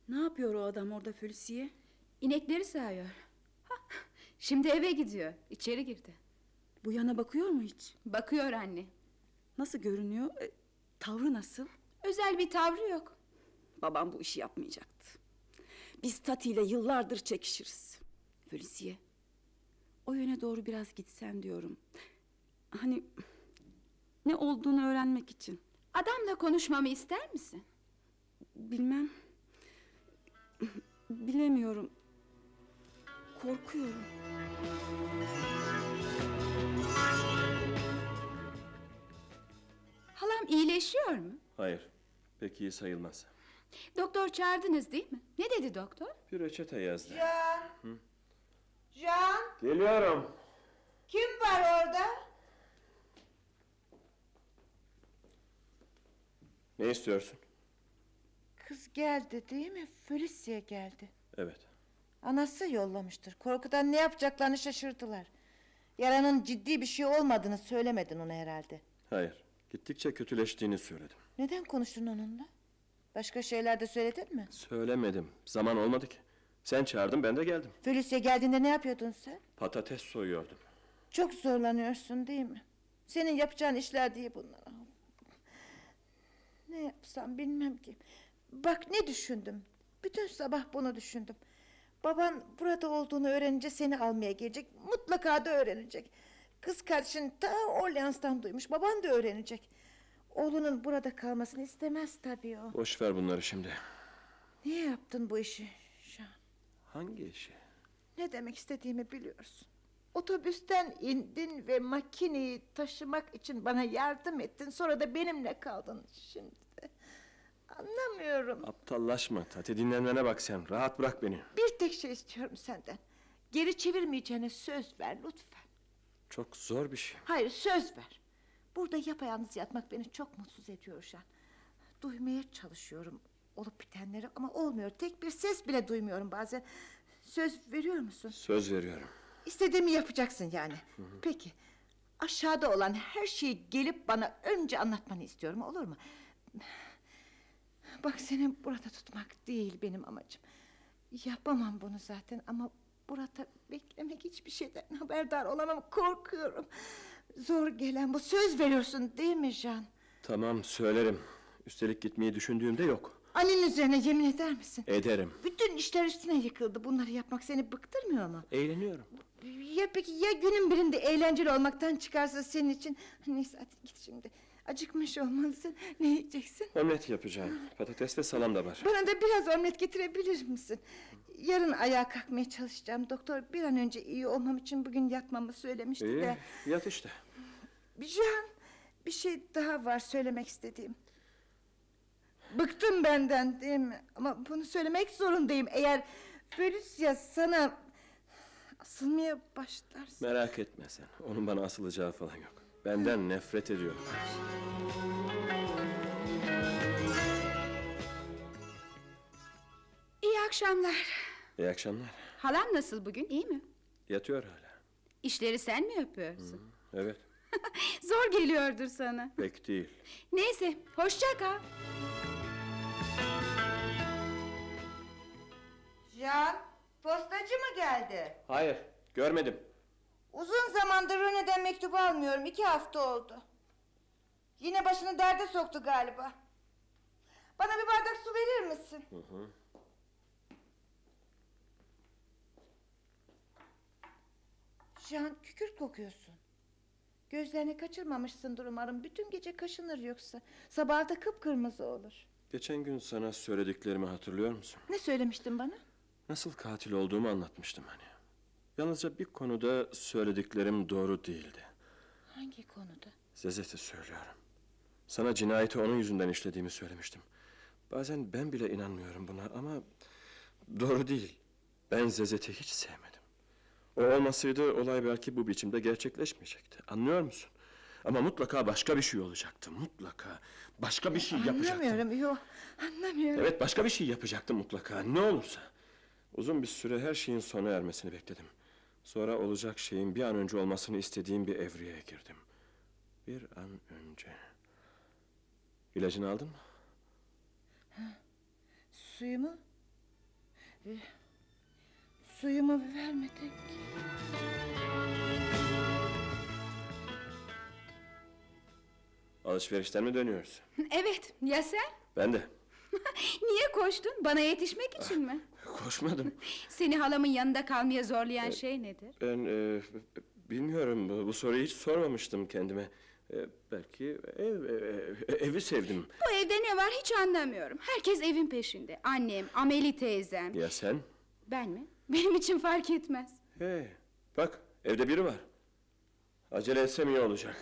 Ne yapıyor o adam orada Fülsiye? İnekleri sağıyor. Şimdi eve gidiyor. İçeri girdi. Bu yana bakıyor mu hiç? Bakıyor anne. Nasıl görünüyor? E, tavrı nasıl? Özel bir tavrı yok. Babam bu işi yapmayacaktı. Biz Tati ile yıllardır çekişiriz. Fülsiye. O yöne doğru biraz gitsen diyorum. Hani ne olduğunu öğrenmek için. Adamla konuşmamı ister misin? Bilmem. Bilemiyorum. Korkuyorum. Halam iyileşiyor mu? Hayır. Pek iyi sayılmaz. Doktor çağırdınız değil mi? Ne dedi doktor? Bir reçete yazdı. Can. Can. Geliyorum. Kim var orada? Ne istiyorsun? Kız geldi değil mi? Felicia geldi. Evet. Anası yollamıştır. Korkudan ne yapacaklarını şaşırdılar. Yaranın ciddi bir şey olmadığını söylemedin ona herhalde. Hayır. Gittikçe kötüleştiğini söyledim. Neden konuştun onunla? Başka şeyler de söyledin mi? Söylemedim. Zaman olmadı ki. Sen çağırdın ben de geldim. Felicia geldiğinde ne yapıyordun sen? Patates soyuyordum. Çok zorlanıyorsun değil mi? Senin yapacağın işler değil bunlar. Ne yapsam bilmem ki. Bak ne düşündüm. Bütün sabah bunu düşündüm. Baban burada olduğunu öğrenince seni almaya gelecek. Mutlaka da öğrenecek. Kız kardeşin ta Orleans'tan duymuş. Baban da öğrenecek. Oğlunun burada kalmasını istemez tabii o. Boş ver bunları şimdi. Niye yaptın bu işi? Şan? Hangi işi? Ne demek istediğimi biliyorsun. Otobüsten indin ve makineyi taşımak için bana yardım ettin. Sonra da benimle kaldın şimdi de. Anlamıyorum. Aptallaşma Tati dinlenmene bak sen. Rahat bırak beni. Bir tek şey istiyorum senden. Geri çevirmeyeceğine söz ver lütfen. Çok zor bir şey. Hayır söz ver. Burada yapayalnız yatmak beni çok mutsuz ediyor Şan. Duymaya çalışıyorum olup bitenleri ama olmuyor. Tek bir ses bile duymuyorum bazen. Söz veriyor musun? Söz veriyorum. İstediğimi yapacaksın yani. Peki. Aşağıda olan her şeyi gelip bana önce anlatmanı istiyorum olur mu? Bak seni burada tutmak değil benim amacım. Yapamam bunu zaten ama burada beklemek hiçbir şeyden haberdar olamam korkuyorum. Zor gelen bu söz veriyorsun değil mi Can? Tamam söylerim. Üstelik gitmeyi düşündüğümde yok. Annen üzerine yemin eder misin? Ederim. Bütün işler üstüne yıkıldı. Bunları yapmak seni bıktırmıyor mu? Eğleniyorum. Ya peki ya günün birinde eğlenceli olmaktan çıkarsa senin için... Neyse hadi git şimdi. Acıkmış olmalısın. Ne yiyeceksin? Omlet yapacağım. Patates ve salam da var. Bana da biraz omlet getirebilir misin? Yarın ayağa kalkmaya çalışacağım. Doktor bir an önce iyi olmam için bugün yatmamı söylemişti İyi de. yat işte. Can bir şey daha var söylemek istediğim. Bıktın benden değil mi? Ama bunu söylemek zorundayım. Eğer Felicia sana asılmaya başlarsa... Merak etme sen. Onun bana asılacağı falan yok. Benden nefret ediyor. İyi akşamlar. İyi akşamlar. Halam nasıl bugün iyi mi? Yatıyor hala. İşleri sen mi yapıyorsun? Evet. Zor geliyordur sana. Pek değil. Neyse hoşça kal. Can postacı mı geldi? Hayır. Görmedim. Uzun zamandır Röne'den mektup almıyorum. iki hafta oldu. Yine başını derde soktu galiba. Bana bir bardak su verir misin? Hı hı. Can kükürt kokuyorsun. Gözlerini kaçırmamışsındır umarım. Bütün gece kaşınır yoksa. Sabah da kıpkırmızı olur. Geçen gün sana söylediklerimi hatırlıyor musun? Ne söylemiştin bana? Nasıl katil olduğumu anlatmıştım hani. Yalnızca bir konuda söylediklerim doğru değildi. Hangi konuda? Zezet'i söylüyorum. Sana cinayeti onun yüzünden işlediğimi söylemiştim. Bazen ben bile inanmıyorum buna ama... Doğru değil. Ben Zezet'i hiç sevmedim. O olmasaydı olay belki bu biçimde gerçekleşmeyecekti. Anlıyor musun? Ama mutlaka başka bir şey olacaktı. Mutlaka. Başka bir şey yapacaktı. Anlamıyorum. Yok anlamıyorum. Evet başka bir şey yapacaktı mutlaka. Ne olursa. Uzun bir süre her şeyin sona ermesini bekledim. Sonra olacak şeyin bir an önce olmasını istediğim bir evreye girdim. Bir an önce. İlacını aldın mı? Suyumu? Ee, Suyumu vermedin ki. Alışverişten mi dönüyoruz? Evet ya sen? Ben de. Niye koştun? Bana yetişmek için mi? Koşmadım. Seni halamın yanında kalmaya zorlayan şey nedir? Ben e, bilmiyorum. Bu, bu soruyu hiç sormamıştım kendime. E, belki ev, e, evi sevdim. Bu evde ne var hiç anlamıyorum. Herkes evin peşinde. Annem, Ameli teyzem. Ya sen? Ben mi? Benim için fark etmez. Hey, bak evde biri var. Acele etsem iyi olacak.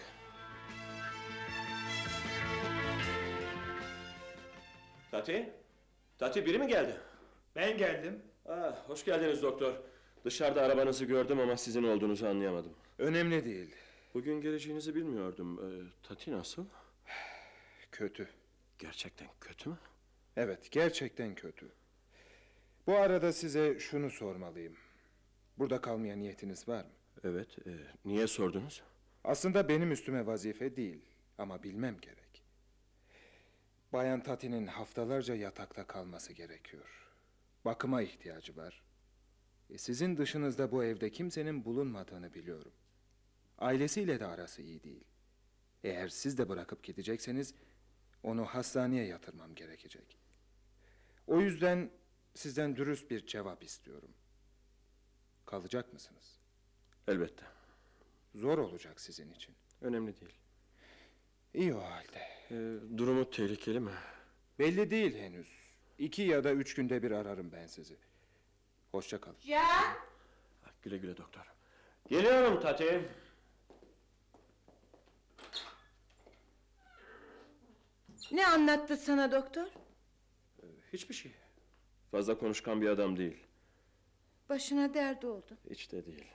Tati? Tati biri mi geldi? Ben geldim. Ah, hoş geldiniz doktor. Dışarıda arabanızı gördüm ama sizin olduğunuzu anlayamadım. Önemli değil. Bugün geleceğinizi bilmiyordum. Ee, Tati nasıl? Kötü. Gerçekten kötü mü? Evet, gerçekten kötü. Bu arada size şunu sormalıyım. Burada kalmaya niyetiniz var mı? Evet, e, niye sordunuz? Aslında benim üstüme vazife değil ama bilmem gerek. Bayan Tati'nin haftalarca yatakta kalması gerekiyor. Bakıma ihtiyacı var. E, sizin dışınızda bu evde kimsenin bulunmadığını biliyorum. Ailesiyle de arası iyi değil. Eğer siz de bırakıp gidecekseniz onu hastaneye yatırmam gerekecek. O yüzden sizden dürüst bir cevap istiyorum. Kalacak mısınız? Elbette. Zor olacak sizin için. Önemli değil. İyi o halde. Ee, durumu tehlikeli mi? Belli değil henüz. İki ya da üç günde bir ararım ben sizi. Hoşça kalın. Can! Ah, Güle güle doktor. Geliyorum Tati. Ne anlattı sana doktor? Hiçbir şey. Fazla konuşkan bir adam değil. Başına dert oldu. Hiç de değil.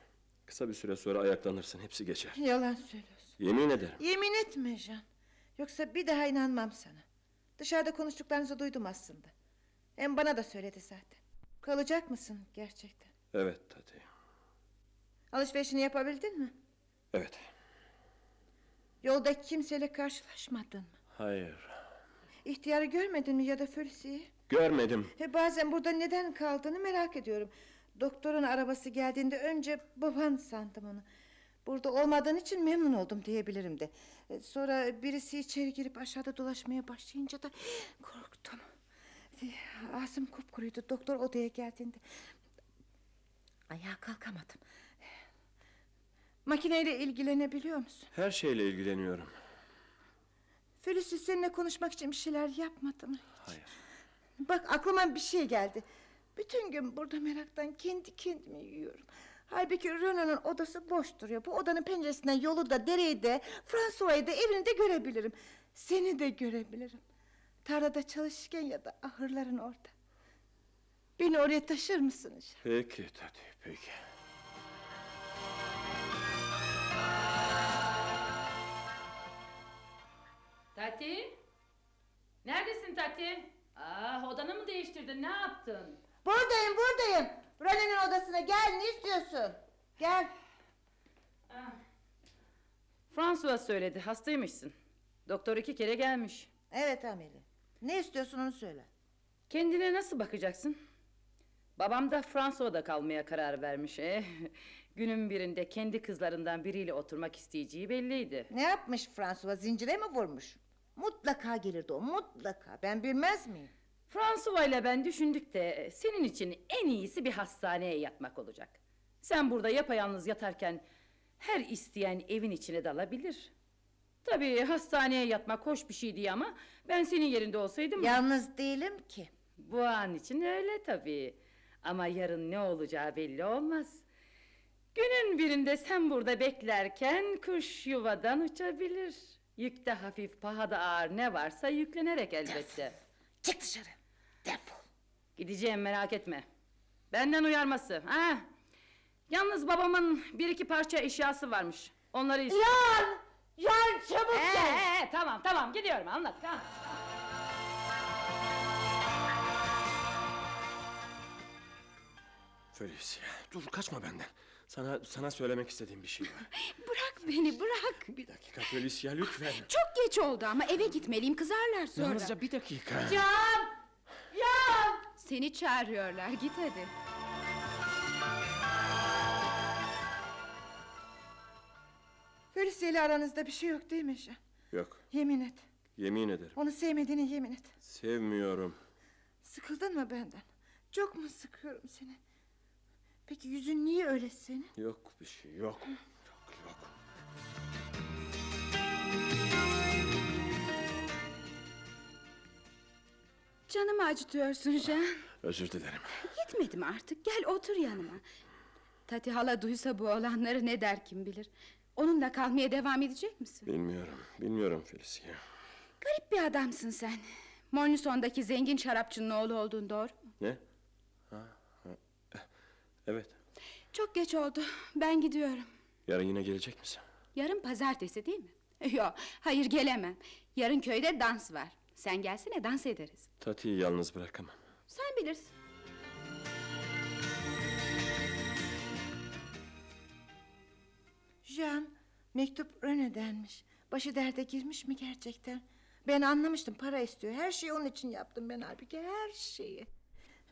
Kısa bir süre sonra ayaklanırsın, hepsi geçer. Yalan söylüyorsun. Yemin ederim. Yemin etme Can. Yoksa bir daha inanmam sana. Dışarıda konuştuklarınızı duydum aslında. Hem bana da söyledi zaten. Kalacak mısın gerçekten? Evet Tati. Alışverişini yapabildin mi? Evet. Yolda kimseyle karşılaşmadın mı? Hayır. İhtiyarı görmedin mi ya da Felicia'yı? Görmedim. He, bazen burada neden kaldığını merak ediyorum. Doktorun arabası geldiğinde önce baban sandım onu. Burada olmadığın için memnun oldum diyebilirim de. E, Sonra birisi içeri girip aşağıda dolaşmaya başlayınca da korktum. Ağzım kupkuruydu doktor odaya geldiğinde. Ayağa kalkamadım. Makineyle ilgilenebiliyor musun? Her şeyle ilgileniyorum. Felicia seninle konuşmak için bir şeyler yapmadı mı? Hayır. Bak aklıma bir şey geldi. Bütün gün burada meraktan kendi kendime yiyorum. Halbuki Renault'un odası boş duruyor. Bu odanın penceresinden yolu da dereyi de François'ı da evini de görebilirim. Seni de görebilirim. Tarlada çalışırken ya da ahırların orada. Beni oraya taşır mısın? Işıl? Peki Tati, peki. Tati? Neredesin Tati? Ah odanı mı değiştirdin ne yaptın? Buradayım buradayım. Renault'un odasına gel ne istiyorsun? Gel. François söyledi hastaymışsın. Doktor iki kere gelmiş. Evet Ameli. Ne istiyorsun onu söyle. Kendine nasıl bakacaksın? Babam da François'da kalmaya karar vermiş. Eh, günün birinde kendi kızlarından biriyle oturmak isteyeceği belliydi. Ne yapmış François zincire mi vurmuş? Mutlaka gelirdi o mutlaka. Ben bilmez miyim? François ile ben düşündük de senin için en iyisi bir hastaneye yatmak olacak. Sen burada yapayalnız yatarken Her isteyen evin içine dalabilir. Tabii hastaneye yatmak hoş bir şey değil ama ben senin yerinde olsaydım... Yalnız değilim ki. Bu an için öyle tabii. Ama yarın ne olacağı belli olmaz. Günün birinde sen burada beklerken kuş yuvadan uçabilir. Yükte hafif, pahada ağır ne varsa yüklenerek elbette. Çık dışarı. Defol. Gideceğim merak etme. Benden uyarması. Ha? Yalnız babamın bir iki parça eşyası varmış. Onları ist- Yan! Yan çabuk Ee, gel. ee, tamam tamam gidiyorum anlat. anlat. Felicia dur kaçma benden. Sana sana söylemek istediğim bir şey var. Bırak beni bırak. Bir dakika Felicia lütfen. Çok geç oldu ama eve gitmeliyim kızarlar sonra. Yalnızca bir dakika. Can! Can! Seni çağırıyorlar git hadi. Felicia ile aranızda bir şey yok değil mi Jean? Yok Yemin et. yemin ederim. Onu sevmediğini yemin et. Sevmiyorum. Sıkıldın mı benden? Çok mu sıkıyorum seni? Peki yüzün niye öyle senin? Yok bir şey yok. Yok yok. Canımı acıtıyorsun Jean. Özür dilerim. Gitmedim artık gel otur yanıma. Tati hala duysa bu olanları ne der kim bilir. Onunla kalmaya devam edecek misin? Bilmiyorum. Bilmiyorum Felicia. Garip bir adamsın sen. Mornison'daki zengin şarapçının oğlu olduğun doğru mu? Ne? Ha, ha. eh, Evet. Çok geç oldu. Ben gidiyorum. Yarın yine gelecek misin? Yarın pazartesi değil mi? Yok, hayır gelemem. Yarın köyde dans var. Sen gelsene dans ederiz. Tati'yi yalnız bırakamam. Sen bilirsin. Jean, mektup Rene'denmiş. Başı derde girmiş mi gerçekten? Ben anlamıştım para istiyor. Her şeyi onun için yaptım ben halbuki her şeyi.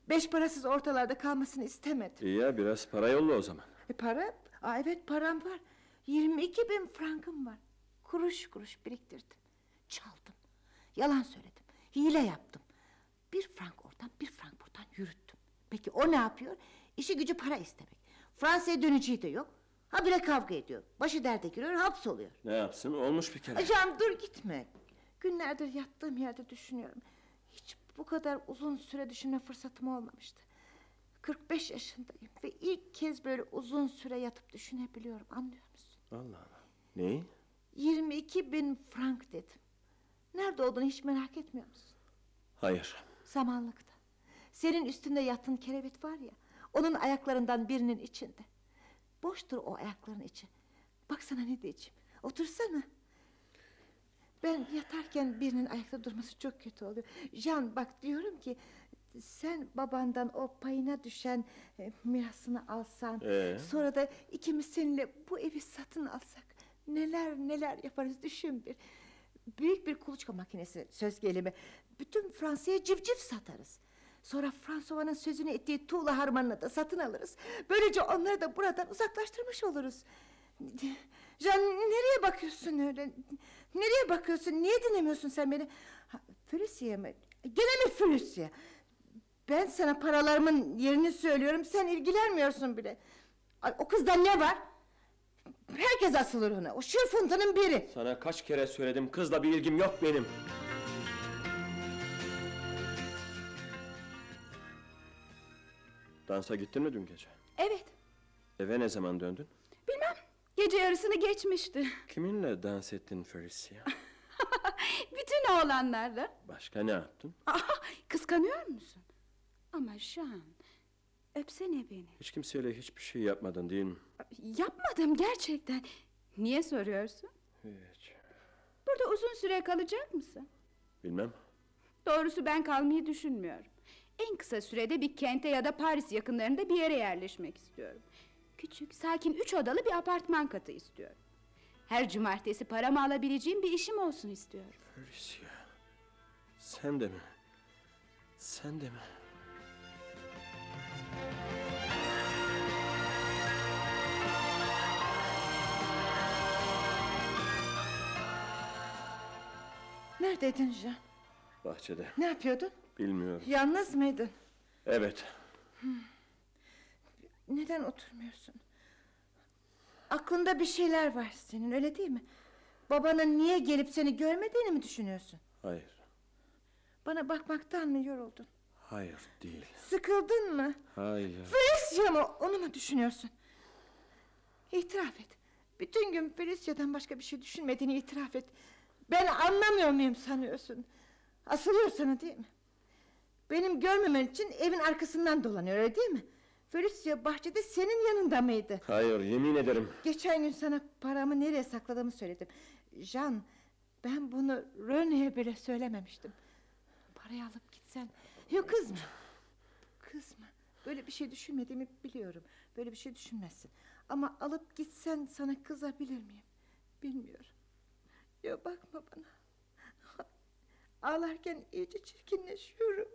Beş parasız ortalarda kalmasını istemedim. İyi ya biraz para yolla o zaman. E para? Aa, evet param var. 22 bin frankım var. Kuruş kuruş biriktirdim. Çaldım. Yalan söyledim. Hile yaptım. Bir frank oradan bir frank buradan yürüttüm. Peki o ne yapıyor? İşi gücü para istemek. Fransa'ya döneceği de yok. Habire kavga ediyor. Başı derde giriyor hapsoluyor. Ne yapsın? Olmuş bir kere. Hocam dur gitme. Günlerdir yattığım yerde düşünüyorum. Hiç bu kadar uzun süre düşünme fırsatım olmamıştı. 45 yaşındayım ve ilk kez böyle uzun süre yatıp düşünebiliyorum anlıyor musun? Allah Allah. Neyi? 22 bin frank dedim. Nerede olduğunu hiç merak etmiyor musun? Hayır. Samanlıkta. Senin üstünde yattığın kerevet var ya... ...onun ayaklarından birinin içinde. Boştur o ayakların içi. Baksana ne diyeceğim. Otursana. Ben yatarken birinin ayakta durması çok kötü oluyor. Can bak diyorum ki... ...sen babandan o payına düşen e, mirasını alsan... Ee? ...sonra da ikimiz seninle bu evi satın alsak... ...neler neler yaparız düşün bir. Büyük bir kuluçka makinesi söz gelimi. Bütün Fransa'ya civciv satarız. Sonra Fransova'nın sözünü ettiği tuğla harmanını da satın alırız. Böylece onları da buradan uzaklaştırmış oluruz. Can nereye bakıyorsun öyle? Nereye bakıyorsun? Niye dinlemiyorsun sen beni? Felicia mı? Gene mi Felicia? Ben sana paralarımın yerini söylüyorum. Sen ilgilenmiyorsun bile. O kızda ne var? Herkes asılır ona. O şırfıntının biri. Sana kaç kere söyledim kızla bir ilgim yok benim. Dansa gittin mi dün gece? Evet, Eve ne zaman döndün? bilmem. Gece yarısını geçmişti. Kiminle dans ettin Felicia? Bütün oğlanlarla. Başka ne yaptın? Aha, kıskanıyor musun? Ama Jean, öpsene beni. Hiç kimseyle hiçbir şey yapmadın değil mi? Yapmadım gerçekten. Niye soruyorsun? Hiç. Burada uzun süre kalacak mısın? Bilmem. Doğrusu ben kalmayı düşünmüyorum. En kısa sürede bir kente ya da Paris yakınlarında bir yere yerleşmek istiyorum. Küçük, sakin üç odalı bir apartman katı istiyorum. Her cumartesi paramı alabileceğim bir işim olsun istiyorum. Felicia. Sen de mi? Sen de mi? Neredeydin Jean? Bahçede. Ne yapıyordun? Bilmiyorum. Yalnız mıydın? Evet. Neden oturmuyorsun? Aklında bir şeyler var senin öyle değil mi? Babanın niye gelip seni görmediğini mi düşünüyorsun? Hayır, Bana bakmaktan mı yoruldun? hayır değil. Sıkıldın mı? Hayır. Felicia mı onu mu düşünüyorsun? İtiraf et. Bütün gün Felicia'dan başka bir şey düşünmediğini itiraf et. Ben anlamıyor muyum sanıyorsun? Asılıyor sana değil mi? Benim görmemen için evin arkasından dolanıyor öyle değil mi? Felicia bahçede senin yanında mıydı? Hayır, yemin ederim. Geçen gün sana paramı nereye sakladığımı söyledim. Jean, ben bunu René'ye bile söylememiştim. Parayı alıp gitsen... Yok kızma. Kızma. Böyle bir şey düşünmediğimi biliyorum. Böyle bir şey düşünmezsin. Ama alıp gitsen sana kızabilir miyim? Bilmiyorum. Ya bakma bana. Ağlarken iyice çirkinleşiyorum.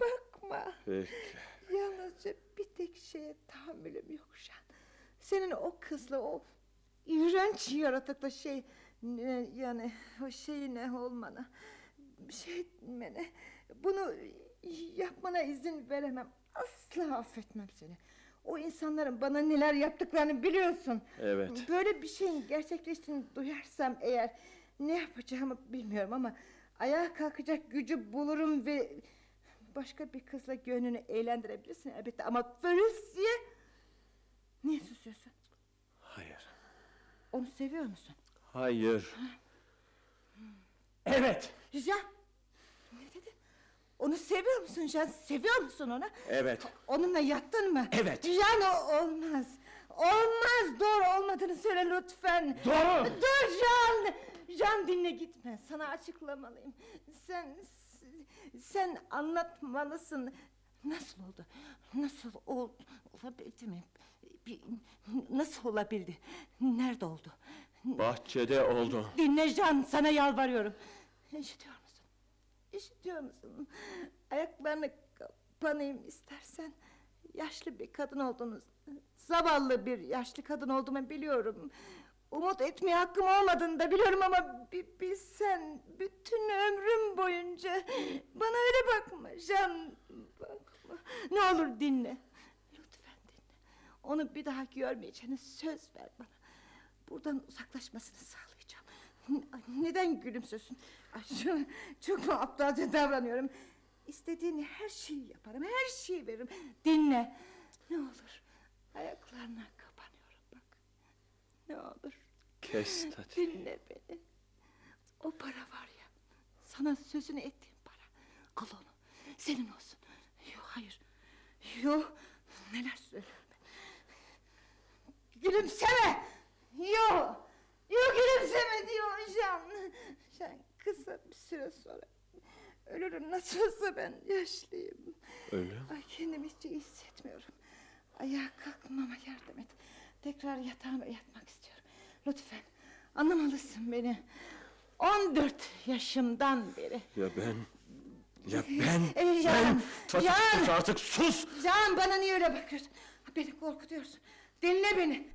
Bakma. Peki. Yalnızca bir tek şeye tahammülüm yok şu an. Senin o kızla o iğrenç yaratıkla şey yani o şey ne olmana şey etmene bunu yapmana izin veremem. Asla affetmem seni. O insanların bana neler yaptıklarını biliyorsun. Evet. Böyle bir şeyin gerçekleştiğini duyarsam eğer ne yapacağımı bilmiyorum ama ayağa kalkacak gücü bulurum ve başka bir kızla gönlünü eğlendirebilirsin elbette ama Felicia niye susuyorsun? Hayır. Onu seviyor musun? Hayır. Evet. Jean ne dedin? Onu seviyor musun Jean? Seviyor musun onu? Evet. Onunla yattın mı? Evet. Jean o olmaz. Olmaz doğru olmadığını söyle lütfen. Doğru. Dur Jean. Jean dinle gitme. Sana açıklamalıyım. Sen sen anlatmalısın. Nasıl oldu? Nasıl oldu? Olabildi mi? Bir, nasıl olabildi? Nerede oldu? Bahçede oldu. Dinle Can, sana yalvarıyorum. İşitiyor musun? İşitiyor musun? Ayaklarını kapanayım istersen. Yaşlı bir kadın olduğunu, zavallı bir yaşlı kadın olduğumu biliyorum. Umut etmeye hakkım olmadığını da biliyorum ama bir bilsen bütün ömrüm boyunca bana öyle bakma Can. Bakma. Ne olur dinle. Lütfen dinle. Onu bir daha görmeyeceğine söz ver bana. Buradan uzaklaşmasını sağlayacağım. Neden gülümsüyorsun? Çok mu aptalca davranıyorum? İstediğin her şeyi yaparım, her şeyi veririm. Dinle. Ne olur. Ayaklarına. Ne olur. Kes hadi. Dinle beni. O para var ya. Sana sözünü ettiğim para. Al onu. Senin olsun. Yok hayır. Yok. Neler söylüyorum ben. Gülümseme. Yok. Yok gülümseme diyor Can. Can kısa bir süre sonra ölürüm nasılsa ben yaşlıyım. Ölüm? Ay kendimi hiç iyi hissetmiyorum. Ayağa kalkmama yardım et. Tekrar yatağıma yatmak istiyorum. Lütfen anlamalısın beni. 14 yaşımdan beri. Ya ben... Ya ben... Ee, ben... Can, Tati, Can! sus artık sus! Can bana niye öyle bakıyorsun? Beni korkutuyorsun. Dinle beni.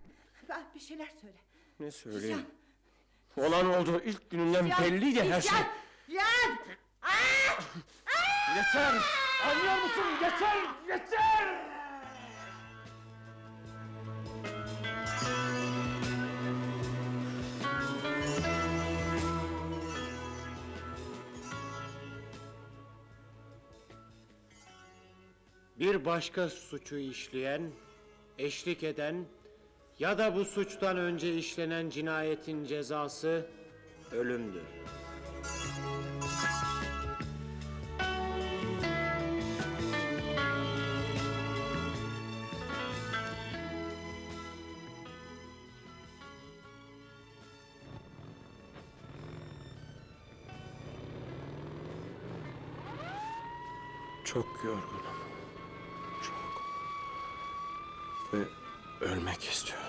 Bir şeyler söyle. Ne söyleyeyim? Olan oldu. ilk gününden Can, belliydi her şey. Can! Can! Ah! Yeter! Anlıyor musun? Yeter. Yeter. Bir başka suçu işleyen, eşlik eden ya da bu suçtan önce işlenen cinayetin cezası ölümdür. Çok yorgunum. Ve ölmek istiyorum.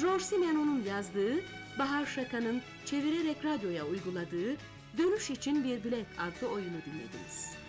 George yazdığı, Bahar Şaka'nın çevirerek radyoya uyguladığı Dönüş için Bir Bilet adlı oyunu dinlediniz.